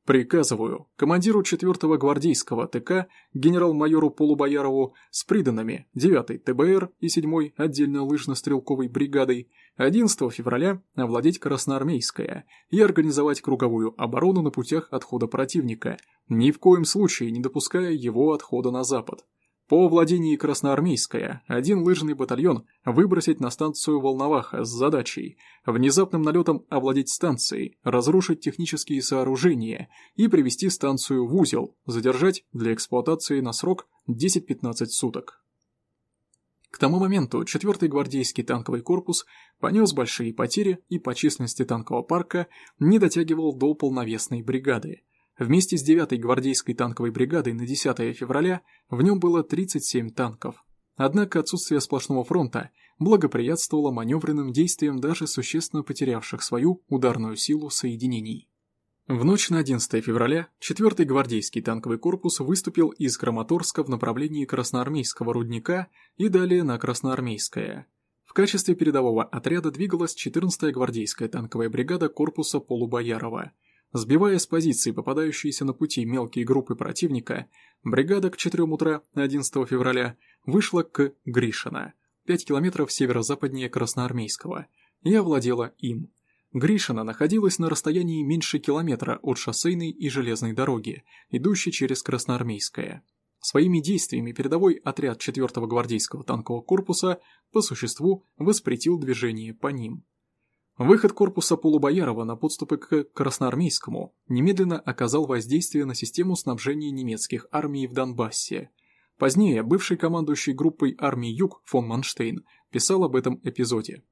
Приказываю командиру 4-го гвардейского ТК генерал-майору Полубоярову с приданными 9-й ТБР и 7-й отдельно лыжно-стрелковой бригадой 11 февраля овладеть Красноармейское и организовать круговую оборону на путях отхода противника, ни в коем случае не допуская его отхода на запад. По владении Красноармейская один лыжный батальон выбросить на станцию Волноваха с задачей внезапным налетом овладеть станцией, разрушить технические сооружения и привести станцию в узел, задержать для эксплуатации на срок 10-15 суток. К тому моменту 4-й гвардейский танковый корпус понес большие потери и по численности танкового парка не дотягивал до полновесной бригады – Вместе с 9-й гвардейской танковой бригадой на 10 февраля в нем было 37 танков. Однако отсутствие сплошного фронта благоприятствовало маневренным действиям даже существенно потерявших свою ударную силу соединений. В ночь на 11 февраля 4-й гвардейский танковый корпус выступил из Краматорска в направлении Красноармейского рудника и далее на Красноармейское. В качестве передового отряда двигалась 14-я гвардейская танковая бригада корпуса Полубоярова – Сбивая с позиций попадающиеся на пути мелкие группы противника, бригада к 4 утра 11 февраля вышла к Гришина, 5 километров северо-западнее Красноармейского, и овладела им. Гришина находилась на расстоянии меньше километра от шоссейной и железной дороги, идущей через Красноармейское. Своими действиями передовой отряд 4-го гвардейского танкового корпуса по существу воспретил движение по ним. Выход корпуса Полубоярова на подступы к Красноармейскому немедленно оказал воздействие на систему снабжения немецких армий в Донбассе. Позднее бывший командующий группой армии Юг фон Манштейн писал об этом эпизоде.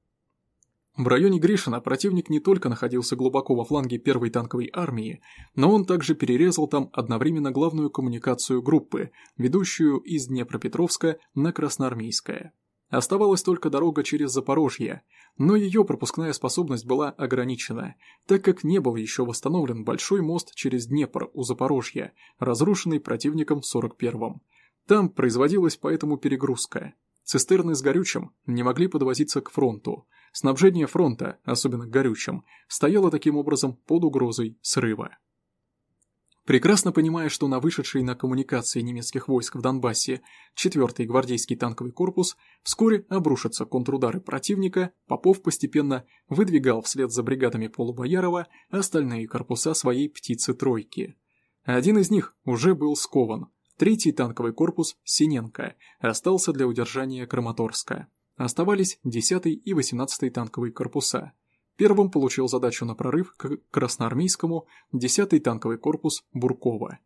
В районе Гришина противник не только находился глубоко во фланге первой танковой армии, но он также перерезал там одновременно главную коммуникацию группы, ведущую из Днепропетровска на Красноармейское. Оставалась только дорога через Запорожье, но ее пропускная способность была ограничена, так как не был еще восстановлен большой мост через Днепр у Запорожья, разрушенный противником в 41-м. Там производилась поэтому перегрузка. Цистерны с горючим не могли подвозиться к фронту. Снабжение фронта, особенно горючим, стояло таким образом под угрозой срыва. Прекрасно понимая, что на вышедший на коммуникации немецких войск в Донбассе 4-й гвардейский танковый корпус вскоре обрушатся контрудары противника, Попов постепенно выдвигал вслед за бригадами Полубоярова остальные корпуса своей «птицы-тройки». Один из них уже был скован. Третий танковый корпус Синенко остался для удержания Краматорска. Оставались 10-й и 18-й танковые корпуса – Первым получил задачу на прорыв к Красноармейскому 10-й танковый корпус Буркова.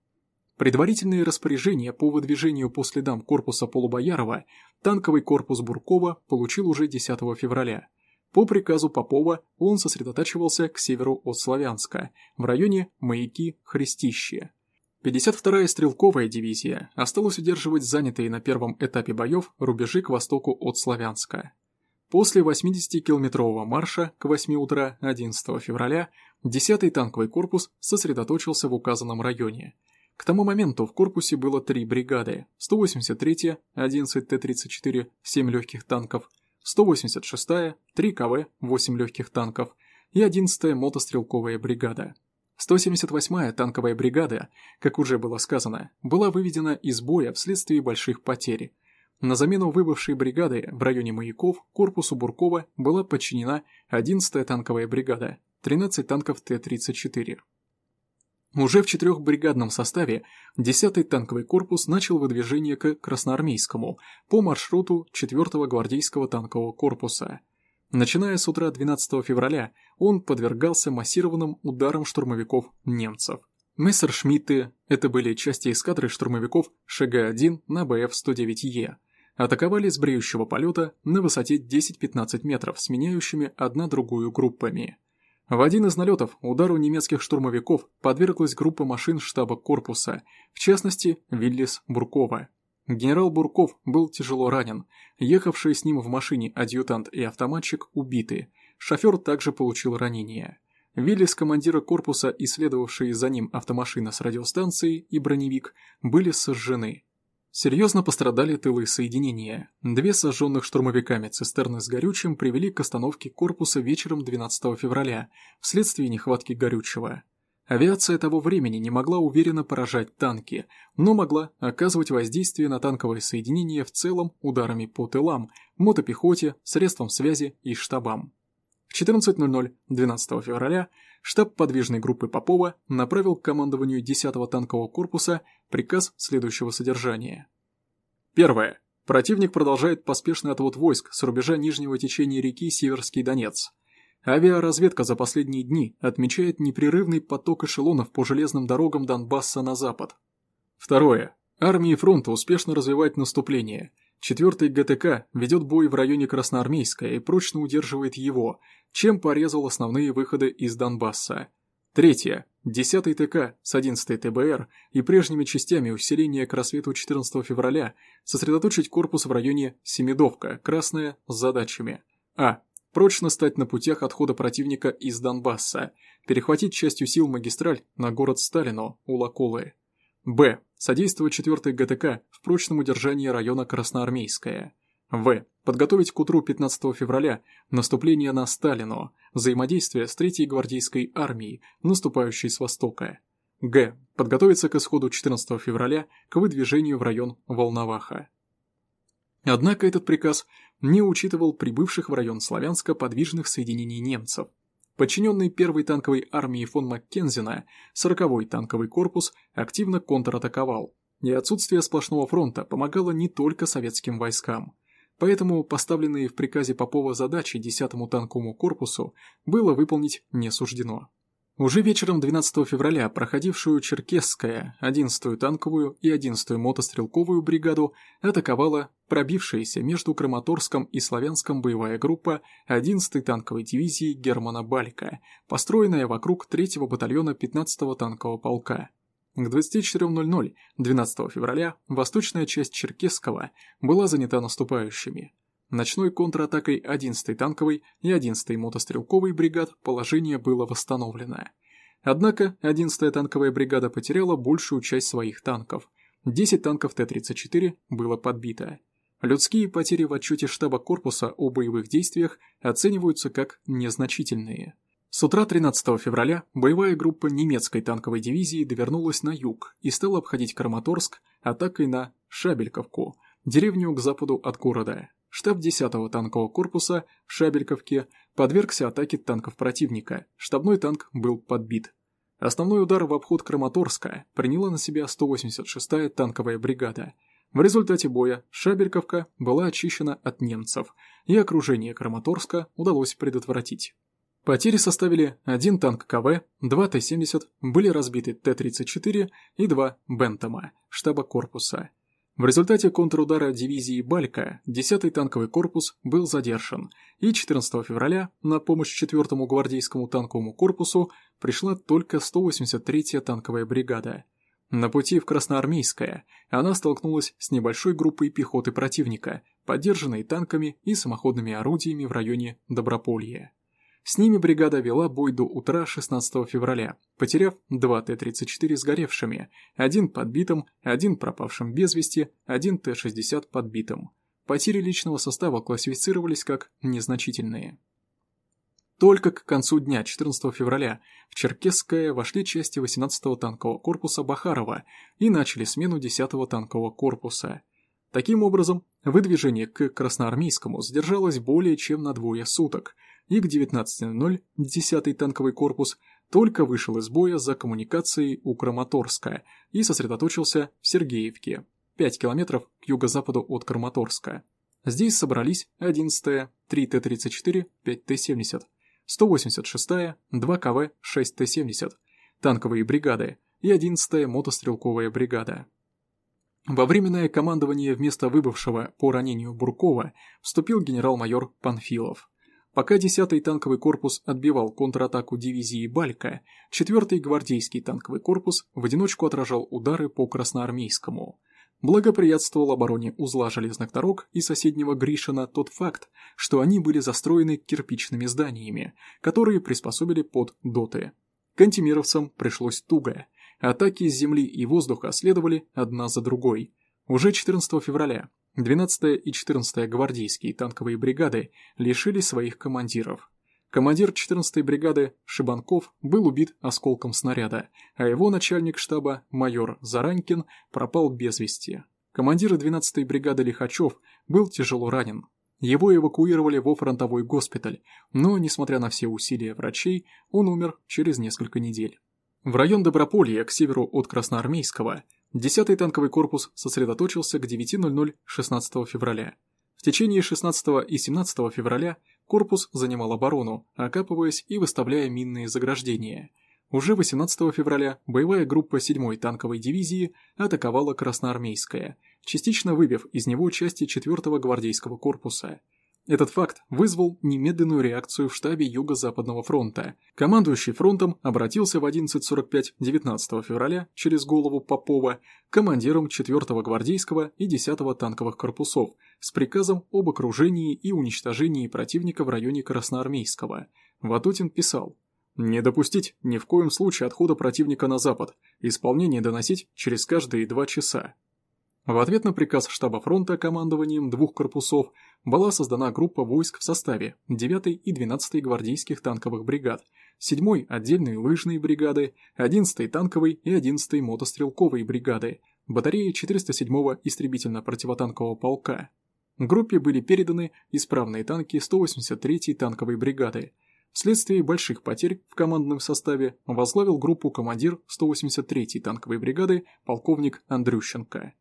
Предварительные распоряжения по выдвижению по следам корпуса Полубоярова танковый корпус Буркова получил уже 10 февраля. По приказу Попова он сосредотачивался к северу от Славянска, в районе маяки Христище. 52-я стрелковая дивизия осталась удерживать занятые на первом этапе боев рубежи к востоку от Славянска. После 80-километрового марша к 8 утра 11 февраля 10-й танковый корпус сосредоточился в указанном районе. К тому моменту в корпусе было три бригады – 183-я, 11 Т-34, 7 легких танков, 186-я, 3 КВ, 8 легких танков и 11-я мотострелковая бригада. 178-я танковая бригада, как уже было сказано, была выведена из боя вследствие больших потерь – на замену выбывшей бригады в районе маяков корпусу Буркова была подчинена 11-я танковая бригада, 13 танков Т-34. Уже в четырехбригадном составе 10-й танковый корпус начал выдвижение к Красноармейскому по маршруту 4-го гвардейского танкового корпуса. Начиная с утра 12 февраля он подвергался массированным ударам штурмовиков немцев. Мессершмитты – это были части эскадры штурмовиков ШГ-1 на БФ-109Е, атаковали с бреющего полета на высоте 10-15 метров, сменяющими одна другую группами. В один из налетов удару немецких штурмовиков подверглась группа машин штаба корпуса, в частности, Виллис Буркова. Генерал Бурков был тяжело ранен, ехавшие с ним в машине адъютант и автоматчик убиты, шофер также получил ранение. Виллис командира корпуса и следовавшие за ним автомашина с радиостанцией и броневик были сожжены. Серьезно пострадали тылы соединения. Две сожженных штурмовиками цистерны с горючим привели к остановке корпуса вечером 12 февраля вследствие нехватки горючего. Авиация того времени не могла уверенно поражать танки, но могла оказывать воздействие на танковое соединение в целом ударами по тылам, мотопехоте, средствам связи и штабам. В 14.00 12 февраля штаб подвижной группы Попова направил к командованию 10-го танкового корпуса приказ следующего содержания. Первое. Противник продолжает поспешный отвод войск с рубежа нижнего течения реки Северский Донец. Авиаразведка за последние дни отмечает непрерывный поток эшелонов по железным дорогам Донбасса на запад. Второе. Армии фронта успешно развивают наступление. Четвертый ГТК ведет бой в районе Красноармейска и прочно удерживает его, чем порезал основные выходы из Донбасса. Третье. 10-й ТК с 11-й ТБР и прежними частями усиления к рассвету 14 февраля сосредоточить корпус в районе Семидовка, Красная, с задачами А. Прочно стать на путях отхода противника из Донбасса, перехватить частью сил магистраль на город Сталино, Улаколы. Б. Содействовать 4-й ГТК прочном удержании района Красноармейская. В. Подготовить к утру 15 февраля наступление на Сталино, взаимодействие с 3-й гвардейской армией, наступающей с востока. Г. Подготовиться к исходу 14 февраля к выдвижению в район Волноваха. Однако этот приказ не учитывал прибывших в район Славянска подвижных соединений немцев. Подчиненный первой танковой армии фон Маккензина, 40-й танковый корпус активно контратаковал, и отсутствие сплошного фронта помогало не только советским войскам – поэтому поставленные в приказе Попова задачи 10-му танковому корпусу было выполнить не суждено. Уже вечером 12 февраля проходившую Черкесская, 11-ю танковую и 11-ю мотострелковую бригаду атаковала пробившаяся между Краматорском и Славянском боевая группа 11-й танковой дивизии Германа Балика, построенная вокруг 3-го батальона 15-го танкового полка. К 24.00 12 февраля восточная часть Черкесского была занята наступающими. Ночной контратакой 11-й танковой и 11-й мотострелковой бригад положение было восстановлено. Однако 11-я танковая бригада потеряла большую часть своих танков. 10 танков Т-34 было подбито. Людские потери в отчете штаба корпуса о боевых действиях оцениваются как незначительные. С утра 13 февраля боевая группа немецкой танковой дивизии довернулась на юг и стала обходить Краматорск атакой на Шабельковку, деревню к западу от города. Штаб 10-го танкового корпуса в Шабельковке подвергся атаке танков противника, штабной танк был подбит. Основной удар в обход Краматорска приняла на себя 186-я танковая бригада. В результате боя Шабельковка была очищена от немцев, и окружение Краматорска удалось предотвратить. Потери составили один танк КВ, два Т-70, были разбиты Т-34 и два Бентома, штаба корпуса. В результате контрудара дивизии Балька 10-й танковый корпус был задержан, и 14 февраля на помощь 4-му гвардейскому танковому корпусу пришла только 183-я танковая бригада. На пути в Красноармейское она столкнулась с небольшой группой пехоты противника, поддержанной танками и самоходными орудиями в районе Доброполья. С ними бригада вела бой до утра 16 февраля, потеряв два Т-34 сгоревшими, один подбитым, один пропавшим без вести, один Т-60 подбитым. Потери личного состава классифицировались как незначительные. Только к концу дня 14 февраля в Черкесское вошли части 18-го танкового корпуса Бахарова и начали смену 10-го танкового корпуса. Таким образом, выдвижение к Красноармейскому задержалось более чем на двое суток – и к 19.00 10-й танковый корпус только вышел из боя за коммуникацией у Краматорска и сосредоточился в Сергеевке, 5 километров к юго-западу от Краматорска. Здесь собрались 11-я, 3 Т-34, 5 Т-70, 186-я, 2 КВ, 6 Т-70, танковые бригады и 11-я мотострелковая бригада. Во временное командование вместо выбывшего по ранению Буркова вступил генерал-майор Панфилов. Пока 10-й танковый корпус отбивал контратаку дивизии Балька, 4-й гвардейский танковый корпус в одиночку отражал удары по Красноармейскому. Благоприятствовал обороне узла железных дорог и соседнего Гришина тот факт, что они были застроены кирпичными зданиями, которые приспособили под доты. Кантемировцам пришлось туго. Атаки с земли и воздуха следовали одна за другой. Уже 14 февраля 12-я и 14-я гвардейские танковые бригады лишили своих командиров. Командир 14-й бригады Шибанков был убит осколком снаряда, а его начальник штаба, майор Заранькин, пропал без вести. Командир 12-й бригады Лихачев был тяжело ранен. Его эвакуировали во фронтовой госпиталь, но, несмотря на все усилия врачей, он умер через несколько недель. В район Доброполья, к северу от Красноармейского, 10-й танковый корпус сосредоточился к 9.00 16 февраля. В течение 16 и 17 февраля корпус занимал оборону, окапываясь и выставляя минные заграждения. Уже 18 февраля боевая группа 7-й танковой дивизии атаковала Красноармейское, частично выбив из него части 4-го гвардейского корпуса – этот факт вызвал немедленную реакцию в штабе Юго-Западного фронта. Командующий фронтом обратился в 11.45 19 февраля через голову Попова командиром 4-го гвардейского и 10-го танковых корпусов с приказом об окружении и уничтожении противника в районе Красноармейского. Ватутин писал «Не допустить ни в коем случае отхода противника на запад, исполнение доносить через каждые два часа». В ответ на приказ штаба фронта командованием двух корпусов была создана группа войск в составе 9-й и 12-й гвардейских танковых бригад, 7-й отдельной лыжной бригады, 11-й танковой и 11-й мотострелковой бригады, батареи 407-го истребительно-противотанкового полка. Группе были переданы исправные танки 183-й танковой бригады. Вследствие больших потерь в командном составе возглавил группу командир 183-й танковой бригады полковник Андрющенко.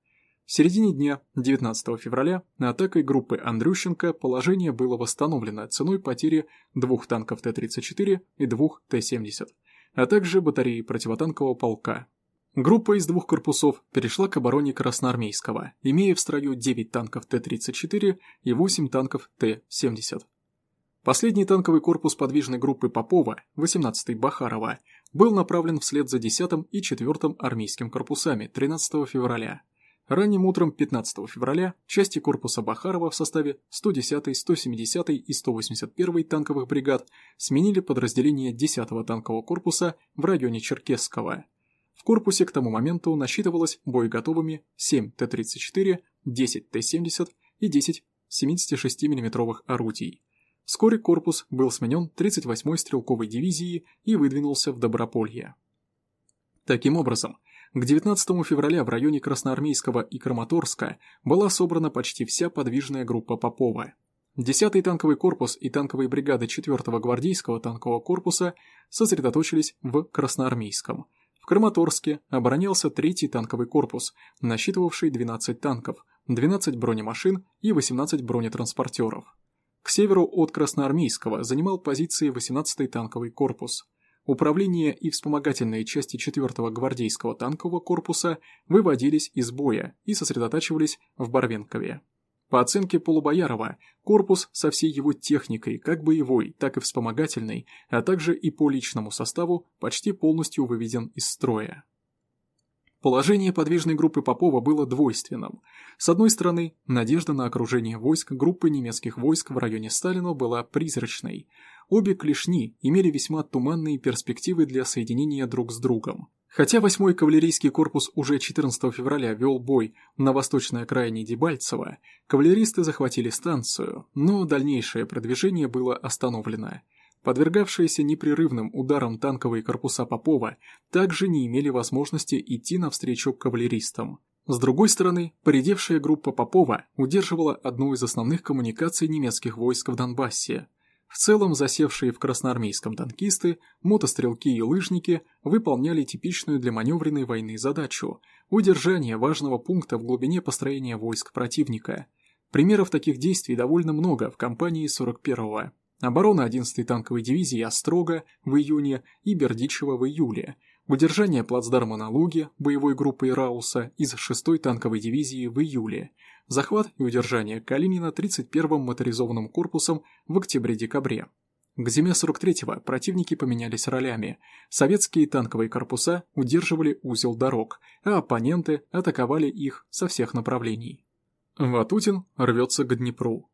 В середине дня, 19 февраля, атакой группы Андрющенко положение было восстановлено ценой потери двух танков Т-34 и двух Т-70, а также батареи противотанкового полка. Группа из двух корпусов перешла к обороне Красноармейского, имея в строю 9 танков Т-34 и 8 танков Т-70. Последний танковый корпус подвижной группы Попова, 18-й Бахарова, был направлен вслед за 10-м и 4-м армейским корпусами 13 февраля. Ранним утром 15 февраля части корпуса Бахарова в составе 110-й, 170-й и 181-й танковых бригад сменили подразделение 10-го танкового корпуса в районе Черкесского. В корпусе к тому моменту насчитывалось боеготовыми 7 Т-34, 10 Т-70 и 10 76 миллиметровых орудий. Вскоре корпус был сменен 38-й стрелковой дивизией и выдвинулся в Доброполье. Таким образом, к 19 февраля в районе Красноармейского и Краматорска была собрана почти вся подвижная группа Попова. 10-й танковый корпус и танковые бригады 4-го гвардейского танкового корпуса сосредоточились в Красноармейском. В Краматорске оборонялся 3-й танковый корпус, насчитывавший 12 танков, 12 бронемашин и 18 бронетранспортеров. К северу от Красноармейского занимал позиции 18-й танковый корпус. Управление и вспомогательные части 4-го гвардейского танкового корпуса выводились из боя и сосредотачивались в Барвенкове. По оценке Полубоярова, корпус со всей его техникой, как боевой, так и вспомогательной, а также и по личному составу, почти полностью выведен из строя. Положение подвижной группы Попова было двойственным. С одной стороны, надежда на окружение войск группы немецких войск в районе Сталина была призрачной. Обе клешни имели весьма туманные перспективы для соединения друг с другом. Хотя 8-й кавалерийский корпус уже 14 февраля вел бой на восточной окраине Дебальцево, кавалеристы захватили станцию, но дальнейшее продвижение было остановлено. Подвергавшиеся непрерывным ударам танковые корпуса Попова также не имели возможности идти навстречу кавалеристам. С другой стороны, поредевшая группа Попова удерживала одну из основных коммуникаций немецких войск в Донбассе. В целом засевшие в красноармейском танкисты, мотострелки и лыжники выполняли типичную для маневренной войны задачу – удержание важного пункта в глубине построения войск противника. Примеров таких действий довольно много в кампании 41-го. Оборона 11-й танковой дивизии Острога в июне и Бердичева в июле, удержание плацдарма на Луге боевой группой Рауса из 6-й танковой дивизии в июле, захват и удержание Калинина 31-м моторизованным корпусом в октябре-декабре. К зиме 43-го противники поменялись ролями. Советские танковые корпуса удерживали узел дорог, а оппоненты атаковали их со всех направлений. Ватутин рвется к Днепру.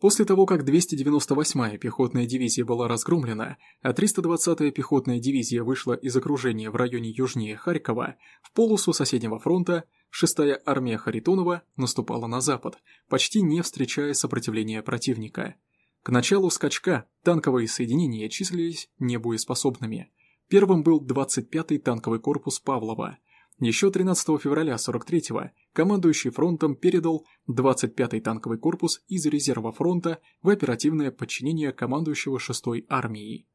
После того, как 298-я пехотная дивизия была разгромлена, а 320-я пехотная дивизия вышла из окружения в районе южнее Харькова, в полосу соседнего фронта 6-я армия Харитонова наступала на запад, почти не встречая сопротивления противника. К началу скачка танковые соединения числились небоеспособными. Первым был 25-й танковый корпус Павлова – еще 13 февраля 43-го командующий фронтом передал 25-й танковый корпус из резерва фронта в оперативное подчинение командующего 6-й армией.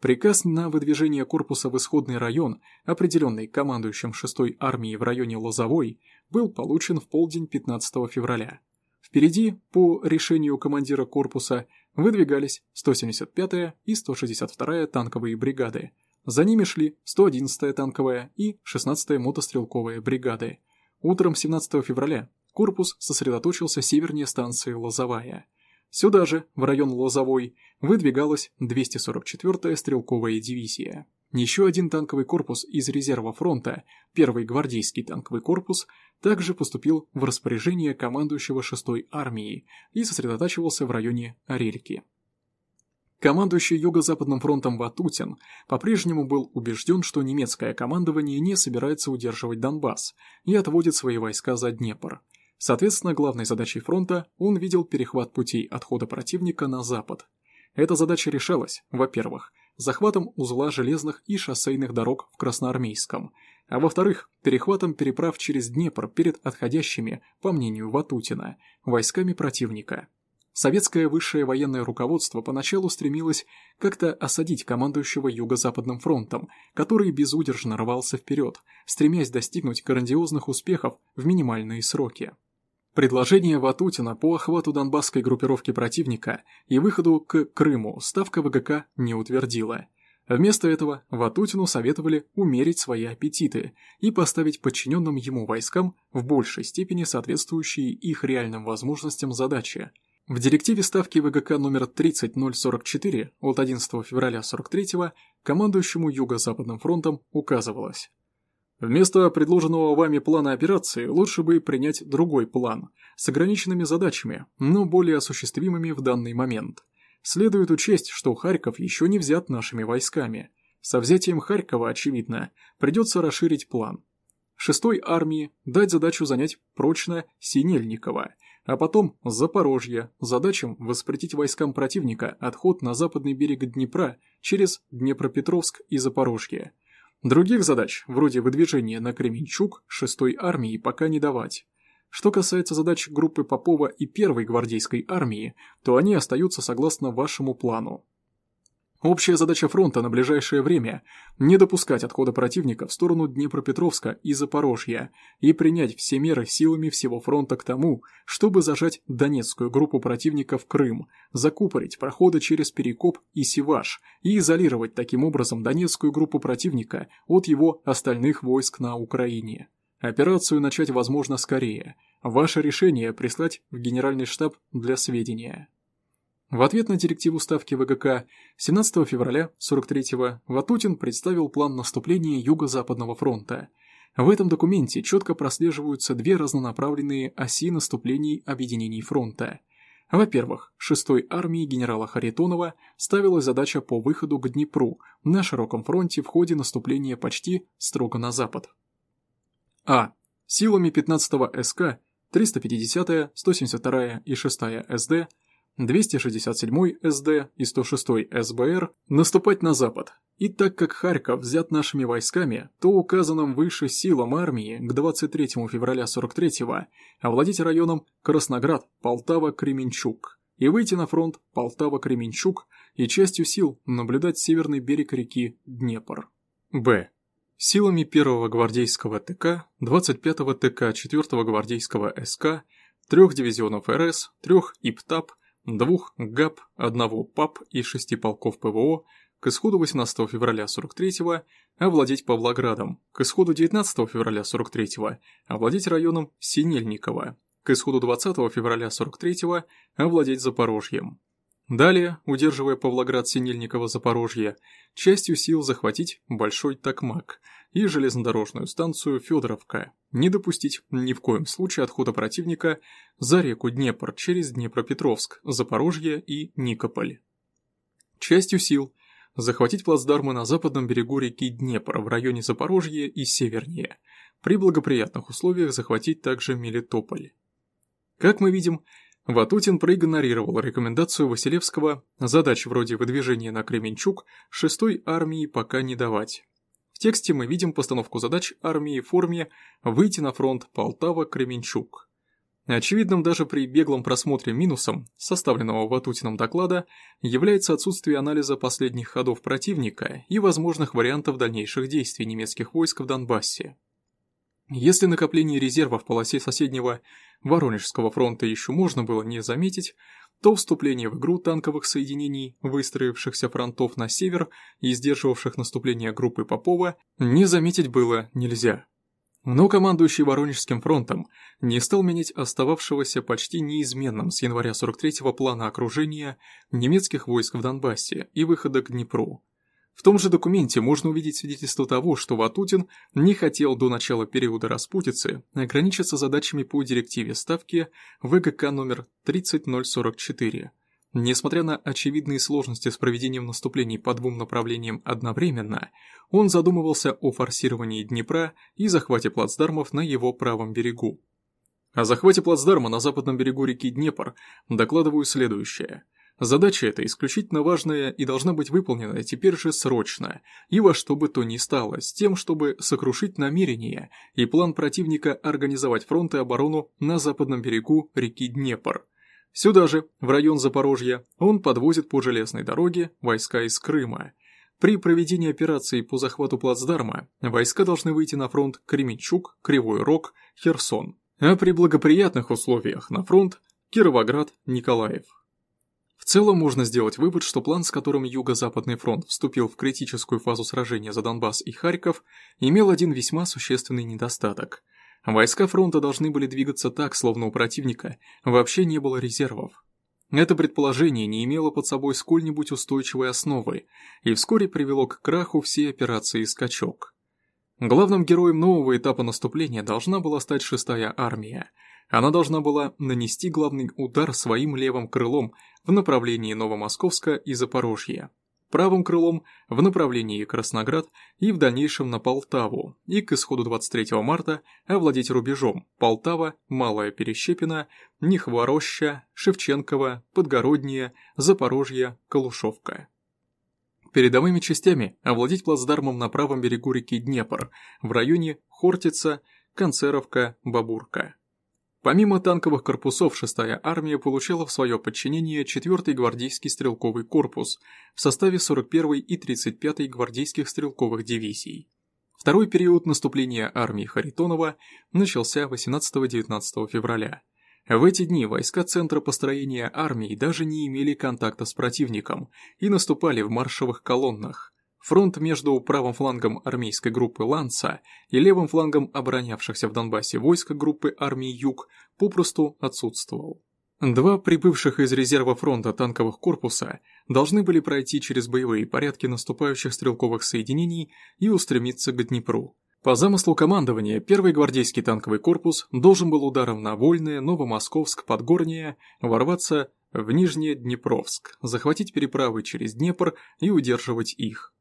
Приказ на выдвижение корпуса в исходный район, определенный командующим 6-й армией в районе Лозовой, был получен в полдень 15 февраля. Впереди, по решению командира корпуса, выдвигались 175-я и 162-я танковые бригады – за ними шли 111-я танковая и 16-я мотострелковая бригады. Утром 17 февраля корпус сосредоточился севернее станции Лозовая. Сюда же, в район Лозовой, выдвигалась 244-я стрелковая дивизия. Еще один танковый корпус из резерва фронта, первый гвардейский танковый корпус, также поступил в распоряжение командующего 6-й армии и сосредотачивался в районе Орельки. Командующий Юго-Западным фронтом Ватутин по-прежнему был убежден, что немецкое командование не собирается удерживать Донбасс и отводит свои войска за Днепр. Соответственно, главной задачей фронта он видел перехват путей отхода противника на запад. Эта задача решалась, во-первых, захватом узла железных и шоссейных дорог в Красноармейском, а во-вторых, перехватом переправ через Днепр перед отходящими, по мнению Ватутина, войсками противника. Советское высшее военное руководство поначалу стремилось как-то осадить командующего Юго-Западным фронтом, который безудержно рвался вперед, стремясь достигнуть грандиозных успехов в минимальные сроки. Предложение Ватутина по охвату донбасской группировки противника и выходу к Крыму ставка ВГК не утвердила. Вместо этого Ватутину советовали умерить свои аппетиты и поставить подчиненным ему войскам в большей степени соответствующие их реальным возможностям задачи – в директиве ставки ВГК номер 30044 от 11 февраля 43 командующему Юго-Западным фронтом указывалось. Вместо предложенного вами плана операции лучше бы принять другой план, с ограниченными задачами, но более осуществимыми в данный момент. Следует учесть, что Харьков еще не взят нашими войсками. Со взятием Харькова, очевидно, придется расширить план. Шестой армии дать задачу занять прочно Синельникова – а потом Запорожье, задачам воспретить войскам противника отход на западный берег Днепра через Днепропетровск и Запорожье. Других задач, вроде выдвижения на Кременчуг, 6-й армии пока не давать. Что касается задач группы Попова и 1-й гвардейской армии, то они остаются согласно вашему плану. Общая задача фронта на ближайшее время – не допускать отхода противника в сторону Днепропетровска и Запорожья и принять все меры силами всего фронта к тому, чтобы зажать Донецкую группу противника в Крым, закупорить проходы через Перекоп и Севаш и изолировать таким образом Донецкую группу противника от его остальных войск на Украине. Операцию начать возможно скорее. Ваше решение прислать в Генеральный штаб для сведения. В ответ на директиву Ставки ВГК 17 февраля 43-го Ватутин представил план наступления Юго-Западного фронта. В этом документе четко прослеживаются две разнонаправленные оси наступлений объединений фронта. Во-первых, 6-й армии генерала Харитонова ставилась задача по выходу к Днепру на широком фронте в ходе наступления почти строго на запад. А. Силами 15-го СК, 350-я, 172-я и 6-я СД 267 СД и 106 СБР наступать на запад. И так как Харьков взят нашими войсками, то указанным выше силам армии к 23 февраля 43-го овладеть районом Красноград, Полтава, Кременчук и выйти на фронт Полтава-Кременчук и частью сил наблюдать северный берег реки Днепр. Б. Силами 1-го гвардейского ТК, 25-го ТК 4-го гвардейского СК, трех дивизионов РС, трех ИПТАП, двух ГАП, одного ПАП и шести полков ПВО к исходу 18 февраля 43-го овладеть Павлоградом, к исходу 19 февраля 43-го овладеть районом Синельниково, к исходу 20 февраля 43-го овладеть Запорожьем. Далее, удерживая Павлоград-Синельниково-Запорожье, частью сил захватить Большой Токмак и железнодорожную станцию Федоровка, не допустить ни в коем случае отхода противника за реку Днепр через Днепропетровск, Запорожье и Никополь. Частью сил захватить плацдармы на западном берегу реки Днепр в районе Запорожья и севернее, при благоприятных условиях захватить также Мелитополь. Как мы видим, Ватутин проигнорировал рекомендацию Василевского задач вроде выдвижения на Кременчук 6-й армии пока не давать. В тексте мы видим постановку задач армии в форме «выйти на фронт Полтава-Кременчук». Очевидным даже при беглом просмотре минусом составленного Ватутином доклада является отсутствие анализа последних ходов противника и возможных вариантов дальнейших действий немецких войск в Донбассе. Если накопление резерва в полосе соседнего Воронежского фронта еще можно было не заметить, то вступление в игру танковых соединений, выстроившихся фронтов на север и сдерживавших наступление группы Попова, не заметить было нельзя. Но командующий Воронежским фронтом не стал менять остававшегося почти неизменным с января 43-го плана окружения немецких войск в Донбассе и выхода к Днепру, в том же документе можно увидеть свидетельство того, что Ватутин не хотел до начала периода распутицы ограничиться задачами по директиве Ставки ВГК номер 30044. Несмотря на очевидные сложности с проведением наступлений по двум направлениям одновременно, он задумывался о форсировании Днепра и захвате плацдармов на его правом берегу. О захвате плацдарма на западном берегу реки Днепр докладываю следующее – Задача эта исключительно важная и должна быть выполнена теперь же срочно, и во что бы то ни стало, с тем, чтобы сокрушить намерения и план противника организовать фронт и оборону на западном берегу реки Днепр. Сюда же, в район Запорожья, он подвозит по железной дороге войска из Крыма. При проведении операции по захвату плацдарма войска должны выйти на фронт Кременчук, Кривой Рог, Херсон, а при благоприятных условиях на фронт Кировоград, Николаев. Целом можно сделать вывод, что план, с которым Юго-Западный фронт вступил в критическую фазу сражения за Донбасс и Харьков, имел один весьма существенный недостаток. Войска фронта должны были двигаться так, словно у противника вообще не было резервов. Это предположение не имело под собой сколь-нибудь устойчивой основы и вскоре привело к краху всей операции «Скачок». Главным героем нового этапа наступления должна была стать шестая армия – она должна была нанести главный удар своим левым крылом в направлении Новомосковска и Запорожья, правым крылом в направлении Красноград и в дальнейшем на Полтаву, и к исходу 23 марта овладеть рубежом Полтава, Малая Перещепина, Нихвороща, Шевченково, Подгороднее, Запорожье, Калушовка. Передовыми частями овладеть плацдармом на правом берегу реки Днепр в районе Хортица, Концеровка, Бабурка Помимо танковых корпусов, 6-я армия получала в свое подчинение 4-й гвардейский стрелковый корпус в составе 41-й и 35-й гвардейских стрелковых дивизий. Второй период наступления армии Харитонова начался 18-19 февраля. В эти дни войска Центра построения армии даже не имели контакта с противником и наступали в маршевых колоннах. Фронт между правым флангом армейской группы «Ланца» и левым флангом оборонявшихся в Донбассе войска группы армии «Юг» попросту отсутствовал. Два прибывших из резерва фронта танковых корпуса должны были пройти через боевые порядки наступающих стрелковых соединений и устремиться к Днепру. По замыслу командования, первый гвардейский танковый корпус должен был ударом на Вольное, Новомосковск, Подгорнее ворваться в Нижнеднепровск, захватить переправы через Днепр и удерживать их.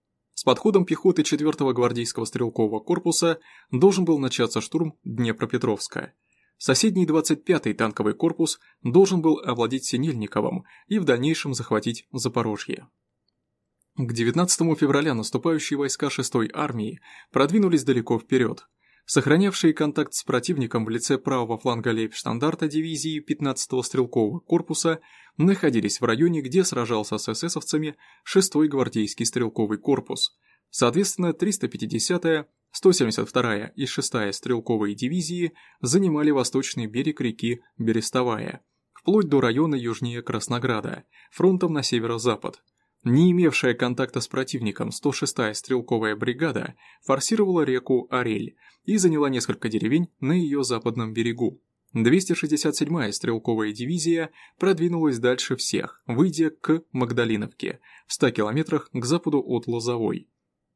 Подходом пехоты 4-го гвардейского стрелкового корпуса должен был начаться штурм Днепропетровска. Соседний 25-й танковый корпус должен был овладеть Синельниковым и в дальнейшем захватить Запорожье. К 19 февраля наступающие войска 6-й армии продвинулись далеко вперед. Сохранявшие контакт с противником в лице правого фланга лейбштандарта дивизии 15-го стрелкового корпуса находились в районе, где сражался с эсэсовцами 6-й гвардейский стрелковый корпус. Соответственно, 350-я, 172-я и 6-я стрелковые дивизии занимали восточный берег реки Берестовая, вплоть до района южнее Краснограда, фронтом на северо-запад – не имевшая контакта с противником 106-я стрелковая бригада форсировала реку Орель и заняла несколько деревень на ее западном берегу. 267-я стрелковая дивизия продвинулась дальше всех, выйдя к Магдалиновке, в 100 километрах к западу от Лозовой.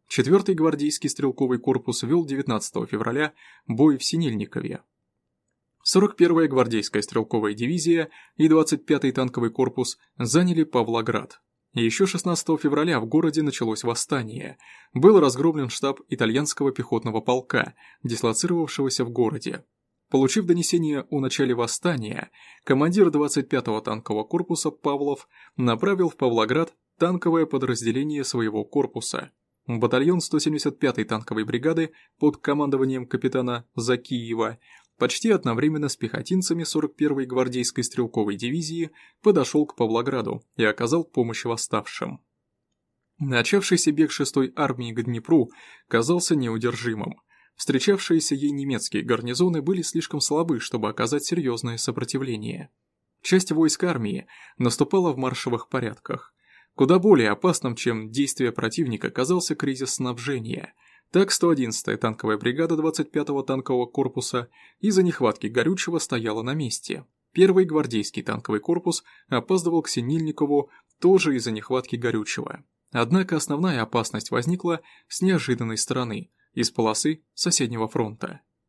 4-й гвардейский стрелковый корпус вел 19 февраля бой в Синельникове. 41-я гвардейская стрелковая дивизия и 25-й танковый корпус заняли Павлоград. Еще 16 февраля в городе началось восстание. Был разгромлен штаб итальянского пехотного полка, дислоцировавшегося в городе. Получив донесение о начале восстания, командир 25-го танкового корпуса Павлов направил в Павлоград танковое подразделение своего корпуса. Батальон 175-й танковой бригады под командованием капитана Закиева почти одновременно с пехотинцами 41-й гвардейской стрелковой дивизии подошел к Павлограду и оказал помощь восставшим. Начавшийся бег 6-й армии к Днепру казался неудержимым. Встречавшиеся ей немецкие гарнизоны были слишком слабы, чтобы оказать серьезное сопротивление. Часть войск армии наступала в маршевых порядках. Куда более опасным, чем действия противника, казался кризис снабжения – так 111-я танковая бригада 25-го танкового корпуса из-за нехватки горючего стояла на месте. Первый гвардейский танковый корпус опаздывал к Синильникову тоже из-за нехватки горючего. Однако основная опасность возникла с неожиданной стороны, из полосы соседнего фронта.